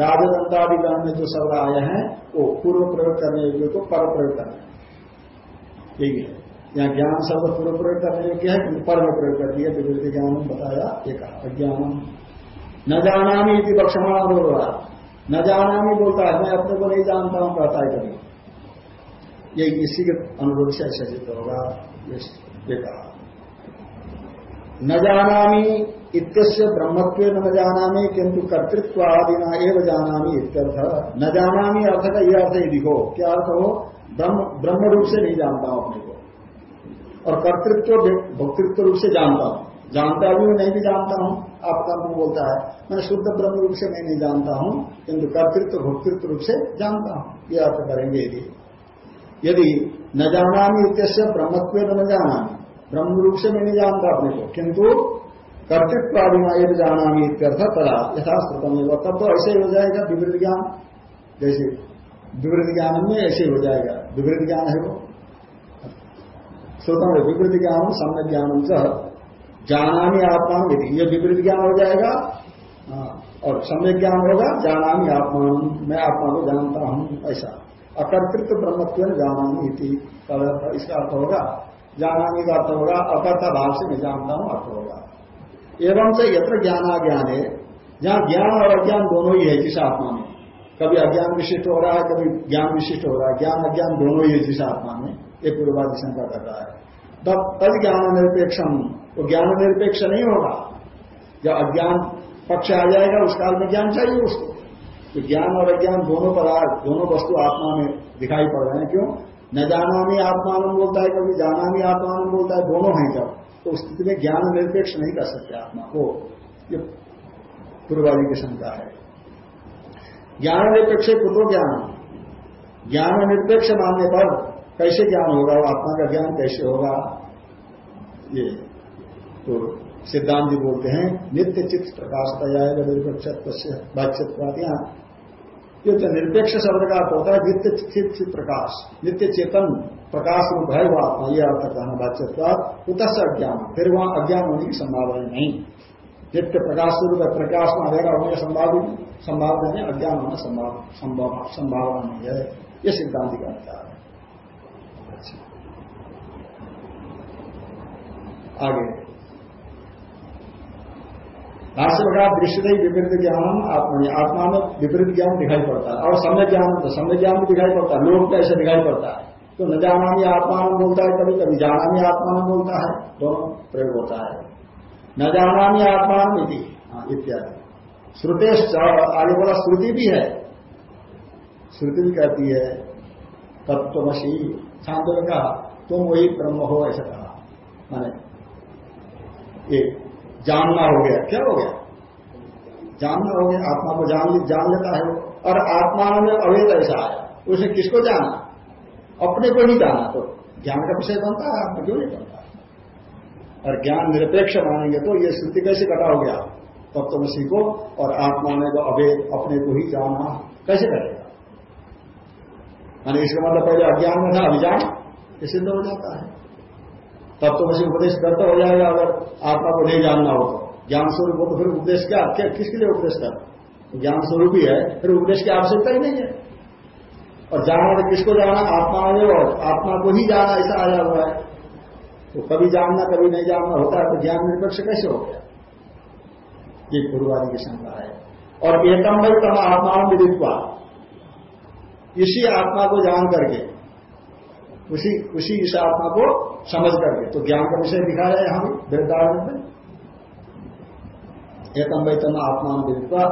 [SPEAKER 1] राजदंतादि ज्ञान में जो शब्द आए हैं, वो पूर्व प्रयोग करने योग्य को पर प्रयोग करना। यही है। यहाँ ज्ञान शब्द पूर्व प्रयोग करने योग्य है किंतु पर में प्रयोग कर दिया विपरीत ज्ञान बताया, एक अज्ञानम। न जाना इति लक्ष्मण बोल रहा न जाना बोलता है, मैं अपने को नहीं जानता हूँ, कहता है कभी। ये इसी के अनुरूप से ऐसा सिद्ध होगा, ये कहा न जानामी इत्यस्य ब्रह्मत्व न जानामी, किंतु कर्तृत्व आदिना एवं जानामी इत्यर्थ। न जानामी अर्थ का यह अर्थ ही दिखो क्या अर्थ हो? ब्रह्म रूप से नहीं जानता हूँ अपने को। और कर्तृत्व भोक्तृत्व रूप से जानता हूँ। जानता भी नहीं भी जानता हूँ, आपका मुँह बोलता है। मैं शुद्ध ब्रह्म रूप से मैं नहीं जानता हूँ, किंतु कर्तृत्व, भोक्तृत्व रूप से जानता हूँ। ये अर्थ करेंगे यदि यदि न जाना इत्यस्य ब्रह्मत्व न जाना ब्रह्म रूप से मैं नहीं जानता अपने को, किंतु कर्तृत्वादिमाय जाना इत्यर्थ, तदा यथाश्रुतम तब तो ऐसे हो जाएगा विवृत ज्ञान। जैसे विवृत ज्ञान में ऐसे हो जाएगा। विवृत ज्ञान है वो। श्रोतम विवृत ज्ञान सम्य ज्ञान जानामी आत्मा ये विपरीत ज्ञान हो जाएगा हाँ, और सम्य ज्ञान होगा जानामी आत्मा मैं आत्मा को जानता हूँ ऐसा। अकर्तृत्व ब्रह्मत्व इति इसका अर्थ होगा जानामी का अर्थ होगा अकर्ता भाव से मैं जानता हूँ अर्थ होगा। एवं से यत्र ज्ञान ज्ञान है जहाँ ज्ञान और अज्ञान दोनों ही है जिस आत्मा में। कभी अज्ञान विशिष्ट हो रहा है कभी ज्ञान विशिष्ट हो रहा है। ज्ञान अज्ञान दोनों ही है जिस आत्मा में। एक पूर्वादि शंका कर रहा है। तद ज्ञान निरपेक्षम वो ज्ञान निरपेक्ष नहीं होगा। जब अज्ञान पक्ष आ जाएगा, उस काल में ज्ञान चाहिए उसको। तो ज्ञान और अज्ञान दोनों पदार्थ, दोनों वस्तु आत्मा में दिखाई पड़ रहे हैं। क्यों? न जाना भी आत्मान बोलता है कभी, जाना भी आत्मान बोलता है, दोनों हैं जब। तो स्थिति में ज्ञान निरपेक्ष नहीं कर सकते आत्मा को। ये पूर्वादि की शंका है। ज्ञान निरपेक्ष कुतो ज्ञान ज्ञान निरपेक्ष मानने पर कैसे ज्ञान होगा? वो आत्मा का ज्ञान कैसे होगा? ये। तो सिद्धांत जी बोलते हैं, नित्य चित्त प्रकाश निरपेक्षत्व यहाँ ये तो निरपेक्ष शब्द का अर्थ होता है, नित्य चित्त प्रकाश। नित्य चेतन प्रकाश रूप है वो आत्मा, ये अर्थ कहना बातचीत उत से अज्ञान। फिर वहाँ अज्ञान होने की संभावना नहीं। नित्य प्रकाश स्वरूप है प्रकाश में अंधेरा होने का संभावना संभावना नहीं, अज्ञान होना संभावना नहीं है। ये सिद्धांत का विचार है। आगे। भाष्य का दृश्य विपरीत ज्ञान आत्मा आत्मा में विपरीत ज्ञान दिखाई पड़ता है। और समय ज्ञान तो सम्य ज्ञान भी दिखाई पड़ता है। लोग तो ऐसे दिखाई पड़ता है। तो न जाना भी आत्मा में बोलता है कभी कभी जाना भी आत्मा में बोलता है। दोनों प्रयोग होता है। न जाना भी आत्मा में हाँ, इत्यादि। श्रुतेश आगे बोला श्रुति भी है। श्रुति भी कहती है तत्वशी शांत ने कहा तुम वही ब्रह्म हो ऐसा कहा। माने, ये जानना हो गया, क्या हो गया? जानना हो गया, आत्मा को जान जान लेता है और आत्मा में अवैध ऐसा है, उसे किसको जाना अपने को नहीं जाना तो ज्ञान का विषय बनता है, आत्मा क्यों नहीं बनता और ज्ञान निरपेक्ष मानेंगे तो ये स्थिति कैसे कटा हो गया? तत्वमसी को और आत्मा में तो अवैध अपने को ही जाना कैसे करेगा इसका मतलब पहले अज्ञान में था, अभिजान, ये सिद्ध हो जाता है। तब तो वैसे उपदेश करता हो जाएगा, अगर आत्मा को नहीं जानना हो तो। ज्ञान स्वरूप हो तो फिर उपदेश क्या क्या, किसके लिए उपदेश कर ज्ञान स्वरूप ही है, फिर उपदेश की आवश्यकता ही नहीं है। और जाना तो किसको जाना? आत्मा में और आत्मा को ही जाना, ऐसा आया हुआ है। तो कभी जानना, कभी नहीं जानना होता है तो ज्ञान निरपेक्ष कैसे हो गया? ये पूर्वादि की शंका है। और एकम भाई तम आत्मा विदित्वा। इसी आत्मा को जान करके, उसी उसी इस आत्मा को समझ करके। तो ज्ञान का विषय दिखाया है हम वृद्धारण में। एकम वैतम आत्मा विदित्वा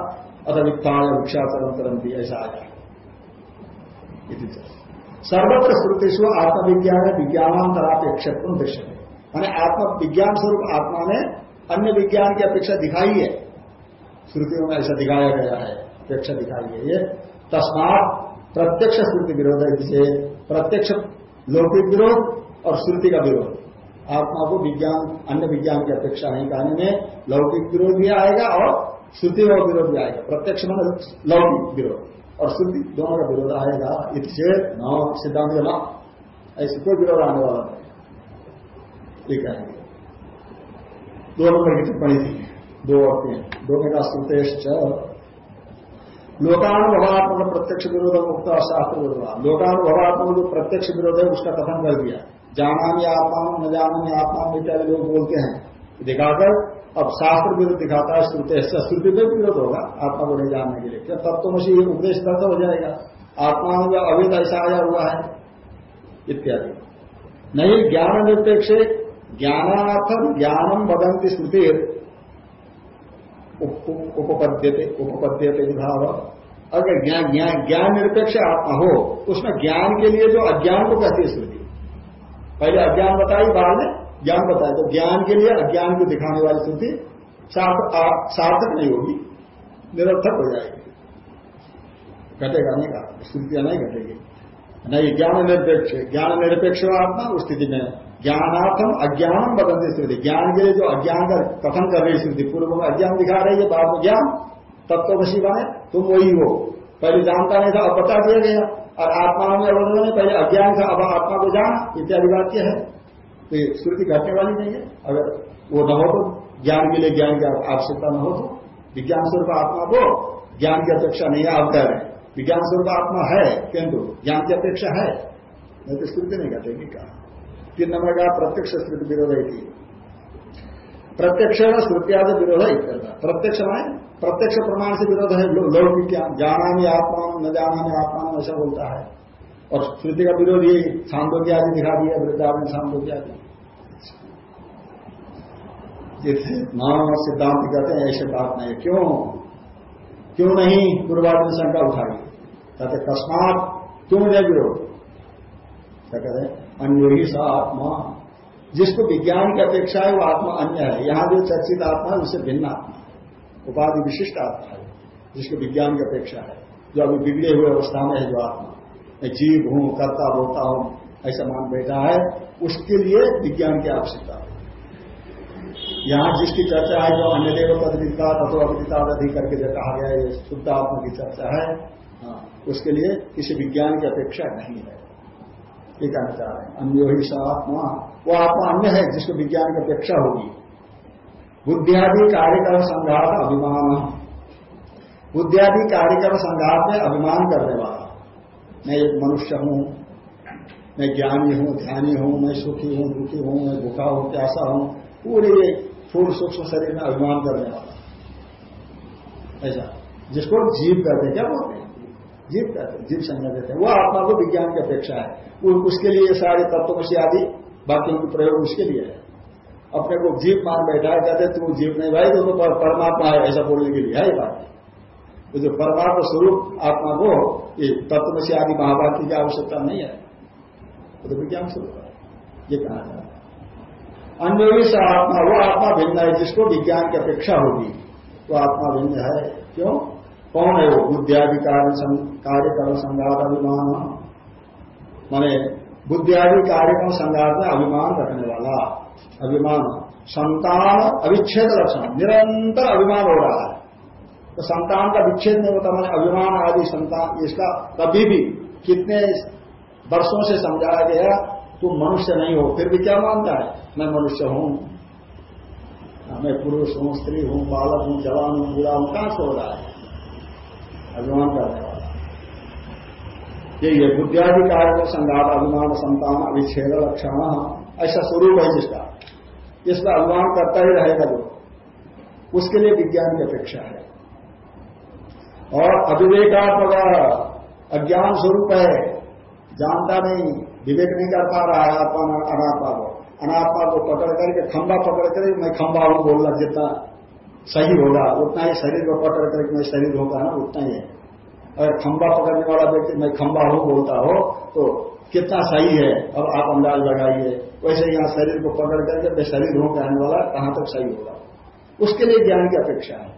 [SPEAKER 1] अतवित्ताय वृक्षाचरण भी ऐसा आ जाए सर्वत्र श्रुतिशु आत्मविज्ञान विज्ञानांतरापेक्षत्व दृश्य है मैंने आत्मा विज्ञान स्वरूप आत्मा में अन्य विज्ञान की अपेक्षा दिखाई है। श्रुतियों में ऐसा दिखाया गया है, अपेक्षा दिखाई है ये। तस्मात प्रत्यक्ष श्रुति विरोध है जिसे प्रत्यक्ष लौकिक विरोध और श्रुति का विरोध। आत्मा को विज्ञान, अन्य विज्ञान की अपेक्षा नहीं कहने में, लौकिक विरोध भी आएगा और श्रुति का विरोध भी आएगा। प्रत्यक्ष मन लौकिक विरोध। और श्रुति दोनों का विरोध आएगा। इससे न सिद्धांत न ऐसे कोई विरोध आने वाला नहीं। ये कहेंगे। दो नंबर की टिप्पणी थी। दो तीन। दो में का लोकानुभवात्मक प्रत्यक्ष विरोध मुक्त शास्त्र विरोध लोकानुभवात्मक जो प्रत्यक्ष विरोध है उसका कथन कर दिया। जाना भी आत्मा न जाना आत्मा इत्यादि लोग बोलते हैं। दिखाकर अब शास्त्र विरोध दिखाता है, श्रुति श्रुति में विरोध होगा, आत्मा को नहीं जानने के लिए। क्या तब तो मुझे उपदेश दर्द हो जाएगा। आत्मा में अवैध ऐसा आया हुआ है, इत्यादि। नहीं, ज्ञान निरपेक्ष ज्ञानार्थम ज्ञानम बदंती श्रुति। उपपद्यते उपपद्यते भाव अगर ज्ञान ज्ञान ज्ञान निरपेक्ष आत्मा हो उसमें ज्ञान के लिए जो अज्ञान को कहती है श्रुति पहले अज्ञान बताई, बाद में ज्ञान बताया। तो ज्ञान के लिए अज्ञान को दिखाने वाली स्थिति सार्थक नहीं होगी, निरर्थक हो जाएगी। घटेगा नहीं का स्थितियाँ नहीं घटेगी। नहीं, ज्ञान निरपेक्ष ज्ञान निरपेक्ष आत्मा उस स्थिति में ज्ञानार्थम अज्ञानम बदलती स्मृति। ज्ञान के लिए जो अज्ञान का कथन कर रही स्मृति? पूर्व में अज्ञान दिखा रही है बाद में ज्ञान तत्वशी बने तुम वही हो। पहले जानता नहीं था, अब बता दिया गया। और आत्मा में में पहले अज्ञान था, अब आत्मा को जान, इत्यादि वाक्य है। तो स्मृति घटने वाली नहीं है। अगर वो न हो तो ज्ञान के लिए ज्ञान की आवश्यकता न हो तो विज्ञान स्वरूप आत्मा को ज्ञान की अपेक्षा नहीं है, आप कह रहे विज्ञान स्वरूप आत्मा है, किंतु ज्ञान की अपेक्षा है। नहीं तो स्मृति नहीं घटेगी कहा। तीन नंबर का प्रत्यक्ष स्मृति विरोध है प्रत्यक्ष श्रुतियाद विरोध है प्रत्यक्ष में प्रत्यक्ष प्रमाण से विरोध है लौकिक जाना में आत्मा न जाना में आत्मा ऐसा बोलता है। और श्रुति का विरोध ये छांदोग्य आदि दिखा दिया वृद्धावन छांदोग्य आदि। मानव सिद्धांत कहते हैं, ऐसे बात नहीं क्यों? क्यों नहीं? पूर्वाधि शंका उठाई। कहते, कस्मात क्यों नहीं विरोध? क्या कहते हैं? अन्य ही सा आत्मा। जिसको विज्ञान की अपेक्षा है वो आत्मा अन्य है। यहाँ जो चर्चित आत्मा है उससे भिन्न आत्मा उपाधि विशिष्ट आत्मा है जिसको विज्ञान की अपेक्षा है। जो अभी बिगड़े हुए अवस्था में है जो आत्मा। मैं जीव हूँ करता बोता हूँ ऐसा मान बैठा है उसके लिए विज्ञान की आवश्यकता है। यहाँ जिसकी चर्चा है जो अन्य देव पदविता तथो अविदिता अधिक करके जो कहा गया है शुद्ध आत्मा की चर्चा है हाँ, उसके लिए किसी विज्ञान की अपेक्षा नहीं है। ये कहना चाह रहे हैं अन्य ही आत्मा वो आत्मा अन्य है, जिसको विज्ञान की अपेक्षा होगी। बुद्धियादि कार्यक्रम संघात अभिमान। बुद्धियादि कार्यक्रम संघात में अभिमान करने वाला। मैं एक मनुष्य हूँ, मैं ज्ञानी हूँ, ध्यानी हूँ, मैं सुखी हूँ, दुखी हूँ, मैं भूखा हूँ, प्यासा हूँ। पूरे फूल सूक्ष्म शरीर में अभिमान करने वाला। ऐसा। जिसको जीव करते क्या बोलते हैं? जीव कहते जीव संज्ञा देते हैं। वो आत्मा को विज्ञान की अपेक्षा है। उसके लिए सारे तत्वशी आदि बाकियों के प्रयोग उसके लिए है। अपने को जीव मान बैठा है कहते तू जीव नहीं भाई तो, परमात्मा है ऐसा बोलने के लिए है बात। तो जो परमात्मा स्वरूप आत्मा को ये तत्वशी आदि महावाक्य की आवश्यकता नहीं है। वो तो विज्ञान स्वरूप है। ये कहा है। अन्य से आत्मा वो आत्मा भिन्न है जिसको विज्ञान की अपेक्षा होगी वो आत्मा भिन्न है। क्यों? कौन है वो? बुद्धियादि कार्य कार्यक्रम संघात अभिमान माने बुद्धियादि कार्यक्रम संघात में अभिमान रखने वाला, अभिमान। संतान अविच्छेद लक्षण, निरंतर अभिमान हो रहा है। तो संतान का विच्छेद नहीं होता, मैंने अभिमान आदि संतान, इसका कभी भी कितने वर्षों से समझाया गया तुम मनुष्य नहीं हो, फिर भी क्या मानता है? मैं मनुष्य हूँ। मैं पुरुष हूँ, स्त्री हूँ, बालक हूँ, जवान हूँ बुरा हूँ, कहाँ से हो रहा है? अभिमान करने वाला यही है बुद्धियादि कार्य संघात, अभिमान, संतान, अभिच्छेद लक्षण ऐसा स्वरूप है जिसका। इसका अभिमान करता ही रहेगा जो। उसके लिए विज्ञान की अपेक्षा है। और अविवेकात्मक अज्ञान स्वरूप है। जानता नहीं, विवेक नहीं कर पा रहा है आत्मा, अनात्मा को। अनात्मा को पकड़ करके, खंबा पकड़ कर मैं खंबा हूँ, बोलना जितना सही होगा, उतना ही शरीर को पकड़ करके मैं शरीर होगा ना, उतना ही है। अगर खंबा पकड़ने वाला व्यक्ति, मैं खंबा हूँ बोलता हो तो कितना सही है? अब आप अंदाज लगाइए। वैसे यहाँ शरीर को पकड़ करके मैं शरीर हूँ कहने वाला, कहाँ तक सही होगा? उसके लिए ज्ञान की अपेक्षा है।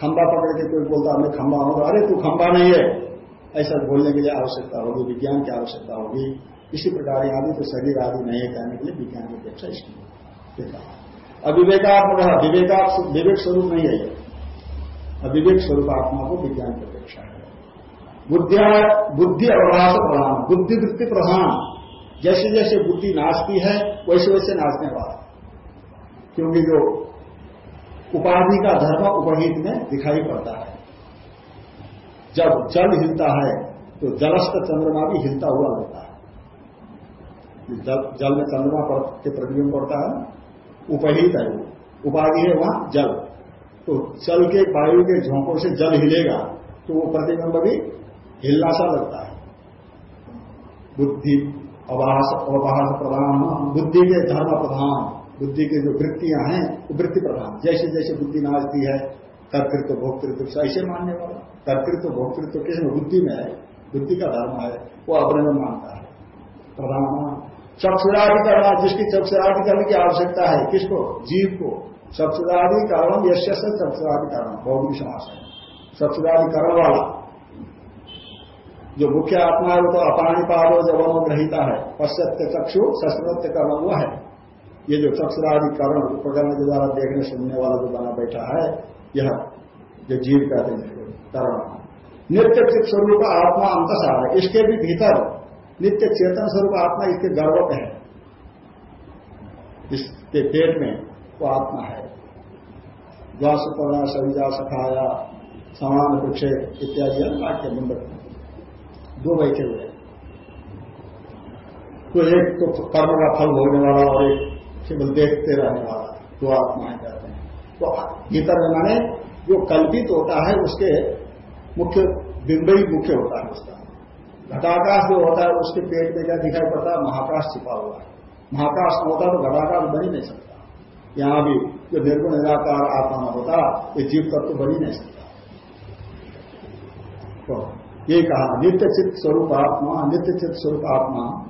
[SPEAKER 1] खंबा पकड़ के कोई बोलता, मैं खंबा हूँ अरे, तू खंबा नहीं है। ऐसा बोलने के लिए आवश्यकता होगी, विज्ञान की आवश्यकता होगी। इसी प्रकार यहाँ भी तो शरीर आदि नहीं है कहने के लिए, विज्ञान की अपेक्षा इसकी अविवेकात्मक विवेका विवेक स्वरूप नहीं है अविवेक स्वरूप आत्मा को विज्ञान की अपेक्षा है। बुद्धिया बुद्धि अवभाष प्रधान। बुद्धि वृत्ति प्रधान। जैसे जैसे बुद्धि नाचती है वैसे वैसे नाचने वाला क्योंकि जो उपाधि का धर्म उपहित में दिखाई पड़ता है। जब जल हिलता है तो जलस्थ चंद्रमा भी हिलता हुआ होता है। जल, जल में चंद्रमा के प्रतिबिंब पड़ता है उपहित है वो उपाधि है वहाँ जल। तो जल के, वायु के झोंकों से जल हिलेगा तो वो प्रतिबिंब भी हिलना सा लगता है। बुद्धि अवास अवभाष प्रधान, बुद्धि के धर्म प्रधान, बुद्धि की जो वृत्तियाँ हैं, वो वृत्ति प्रधान। जैसे जैसे बुद्धि नाचती है, कर्तृत्व, भोक्तृत्व, ऐसे मानने वाला। कर्तृत्व, भोक्तृत्व किस बुद्धि में है। बुद्धि का धर्म है, वो अपने मानता है। प्रधान चक्षुराधिकरण जिसकी चक्षुराधिकरण की आवश्यकता है, किसको? जीव को। चक्षुराधिकरण यश चक्षुराधिकरण भौतिक समास है। चक्षुराधिकरण वाला। जो मुख्य आत्मा है, वो तो अपाणी पादो जवनो ग्रहिता है। पश्चात्य चक्षु, शस्त्रत्य कर्म हुआ है। ये जो चक्षुरादि कर्ण उपकरण के द्वारा देखने, सुनने वाला जो बना बैठा है, यह जो जीव कहते हैं, कर्ण। नित्य स्वरूप आत्मा अंतसार इसके भी भीतर नित्य चेतन स्वरूप आत्मा इसके गर्व में है। इसके पेट में वो आत्मा है। द्वास पड़ा सविजा सखाया समान वृक्ष इत्यादि वाक्य मुंडक दो बैठे हुए तो एक तो कर्म का फल भोगने वाला और एक केवल देखते रहने वाला दो आत्माएँ कहते हैं। तो भीतर में माने जो कल्पित होता है उसके मुख्य बिंब ही मुख्य होता है उसका। घटाकाश जो होता है, उसके पेट में क्या दिखाई पड़ता है? महाकाश छिपा हुआ है। महाकाश होता तो घटाकाश बन ही नहीं सकता। यहाँ भी जो निर्गुण निराकार आत्मा होता, ये जीव तत्व तो बन ही नहीं सकता। तो ये कहा, नित्य चित्त स्वरूप आत्मा, नित्य चित्त स्वरूप आत्मा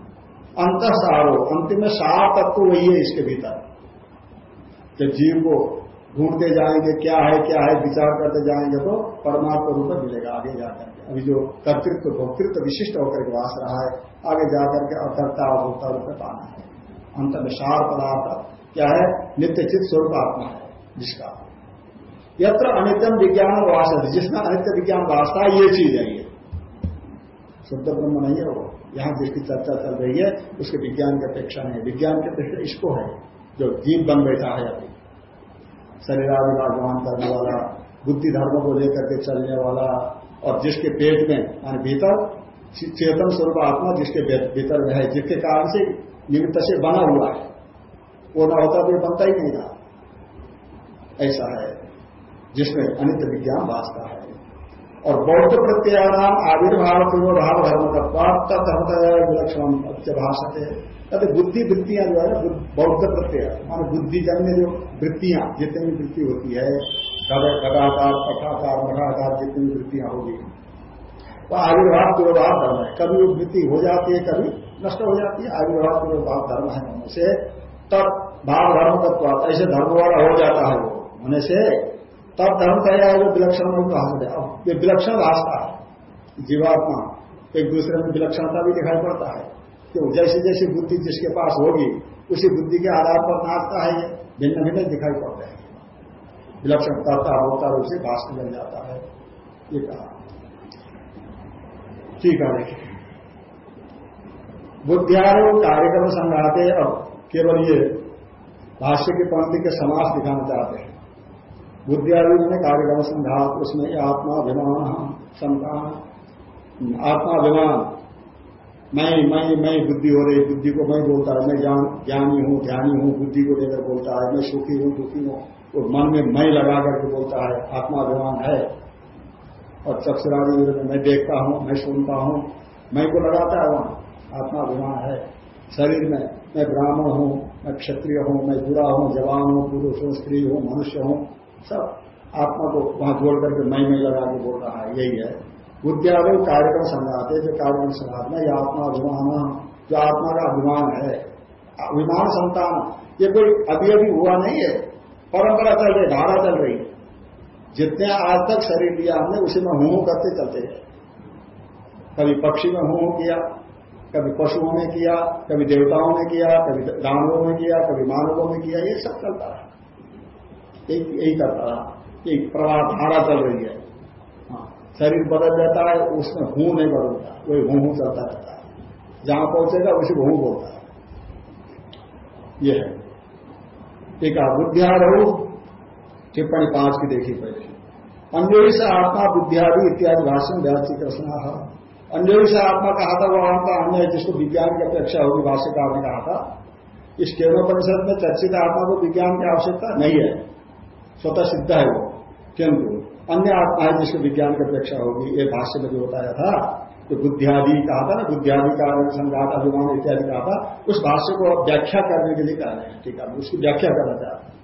[SPEAKER 1] अंत सारो अंतिम सार तत्व वही है इसके भीतर। जब जीव को ढूंढते जाएँगे, क्या है क्या है, विचार करते जाएँगे तो परमात्मा रूप मिलेगा, आगे जाकर के। अभी जो कर्तृत्व, भोक्तृत्व विशिष्ट होकर के वास रहा है, आगे जाकर के अकर्ता अभोक्ता रूप में पाना है। अंत में सार पदार्थ, क्या है? नित्य चित्त स्वरूप आत्मा है, जिसका। यत्र अनित्यम विज्ञान वास है जिसमें अनित्य विज्ञान वास्ता ये चीज़ है ये। शुद्ध ब्रह्म नहीं है वो। यहाँ जिसकी चर्चा चल रही है, उसके विज्ञान की अपेक्षा नहीं है। विज्ञान की अपेक्षा इसको है, जो जीव बन बैठा है अभी। शरीरादि आगमान करने वाला बुद्धि धर्म को लेकर के चलने वाला और जिसके पेट में मान भीतर चेतन स्वरूप आत्मा जिसके भीतर में है, जिसके कारण से निमित्त से बना हुआ है, वो न होता तो बनता ही नहीं था। ऐसा है, जिसमें अनित विज्ञान वास्ता है। और बौद्ध प्रत्याराम आविर्भाव पूर्वभाव धर्म तत्धर्म विलक्षण भाषते कहते बुद्धि वृत्तियाँ जो है ना बौद्ध प्रत्यय। मान बुद्धिजन्य जो वृत्तियाँ, जितनी भी वृत्ति होती है घटाकार पठाकार मठाकार जितनी भी वृत्तियाँ होगी। वो आविर्भाव पूर्वभाव धर्म है। कभी वो वृत्ति हो जाती है, कभी नष्ट हो जाती है। आविर्भाव पूर्वभाव धर्म है। होने से तब भाव धर्म तत्व ऐसे धर्म वाला हो जाता है वो। होने से तब धर्म कहेगा वो विलक्षण में कहा ये विलक्षण रास्ता है। जीवात्मा एक दूसरे में विलक्षणता भी दिखाई पड़ता है। क्यों जैसे जैसी बुद्धि जिसके पास होगी, उसी बुद्धि के आधार पर नाचता है, ये भिन्न भिन्न दिखाई पड़ते हैं। विलक्षण करता होता रूप से भाष में जाता है। ये कहा। ठीक है बुद्धियारों कार्यक्रम संघाते अब केवल ये भाष्य की पंक्ति के समास दिखाना चाहते हैं। बुद्धियादि में कार्यक्रम संघात उसमें आत्माभिमान, संतान, आत्माभिमान मैं मैं मैं बुद्धि हो रही, बुद्धि को मैं बोलता है मैं ज्ञानी हूँ ज्ञानी हूँ, बुद्धि को लेकर बोलता है मैं सुखी हूँ, दुखी हूँ। वो मन में मैं लगा करके बोलता है आत्माभिमान है। और चक्षुरादि में मैं देखता हूँ, मैं सुनता हूँ, मैं को लगाता है वहाँ, आत्माभिमान है। शरीर में मैं ब्राह्मण हूँ, मैं क्षत्रिय हूँ, मैं बुरा हूँ, जवान हूँ, पुरुष हूँ, स्त्री हूँ, मनुष्य हूँ, सब आत्मा को वहाँ जोड़ करके मई मई लगा के बोल रहा है, यही है। बुद्धियादव कार्यक्रम संघाते जो कार्यक्रम में यह आत्मा अभिमान, जो आत्मा का अभिमान है, अभिमान संतान, ये कोई अभी अभी हुआ नहीं है, परंपरा चल रही, धारा चल रही। जितने आज तक शरीर लिया हमने, उसी में हूँ करते चलते हैं। कभी पक्षी में हूँ किया, कभी पशुओं में किया, कभी देवताओं में किया, कभी दानवों में किया, कभी मानवों में किया, ये सब चलता है यही करता रहा। एक प्रवाह, धारा चल रही हाँ। शरीर बदल जाता है, उसमें हूँ नहीं बदलता वही हूँ हूँ चलता रहता है। जहाँ पहुंचेगा, उसी हूँ बोलता है। यह है। एक बुद्धियारो टिप्पणी पाँच की देखी पहले से आत्मा बुद्धियादि इत्यादि भाषण व्याची कृष्ण अन्योई से आत्मा कहा था वहाँ का अन्य है, जिसको विज्ञान की अपेक्षा होगी, भाष्यकार ने कहा था। इस केवल में चर्चित आत्मा को विज्ञान की आवश्यकता नहीं है। स्वतः सिद्ध है वो, किंतु अन्य आत्मा है जिसको विज्ञान की अपेक्षा होगी, ये भाष्य में जो बताया था, जो बुद्धियादि कहा था ना, बुद्धियादि का संघात, अभिमान इत्यादि कहा था, उस भाष्य को व्याख्या करने के लिए कह रहे हैं, ठीक है? उसकी व्याख्या करना चाहते हैं।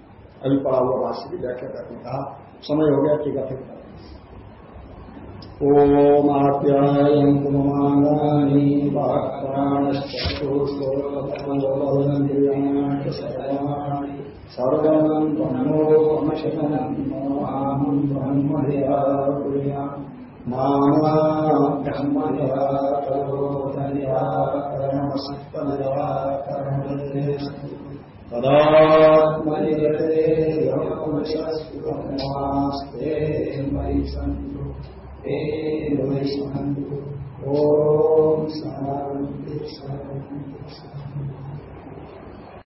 [SPEAKER 1] अभी पढ़ा हुआ भाष्य की व्याख्या करने का समय हो गया, ठीक है, फिर ओमाप्यायन्तु ममाङ्गानि वाक्प्राणश्चक्षुष्वोत्रमलोलन्द्रियाणि सर्वम् ब्रह्मोपनिषदम् ब्रह्मधिया मामा ब्रह्म निराकरोदनिराकरणमसत्व निराकरणमस्तु तदात्मनिरते यमपुरुषस्ते मयि सन्तु ते मयि सन्तु ॐ शान्ति शान्ति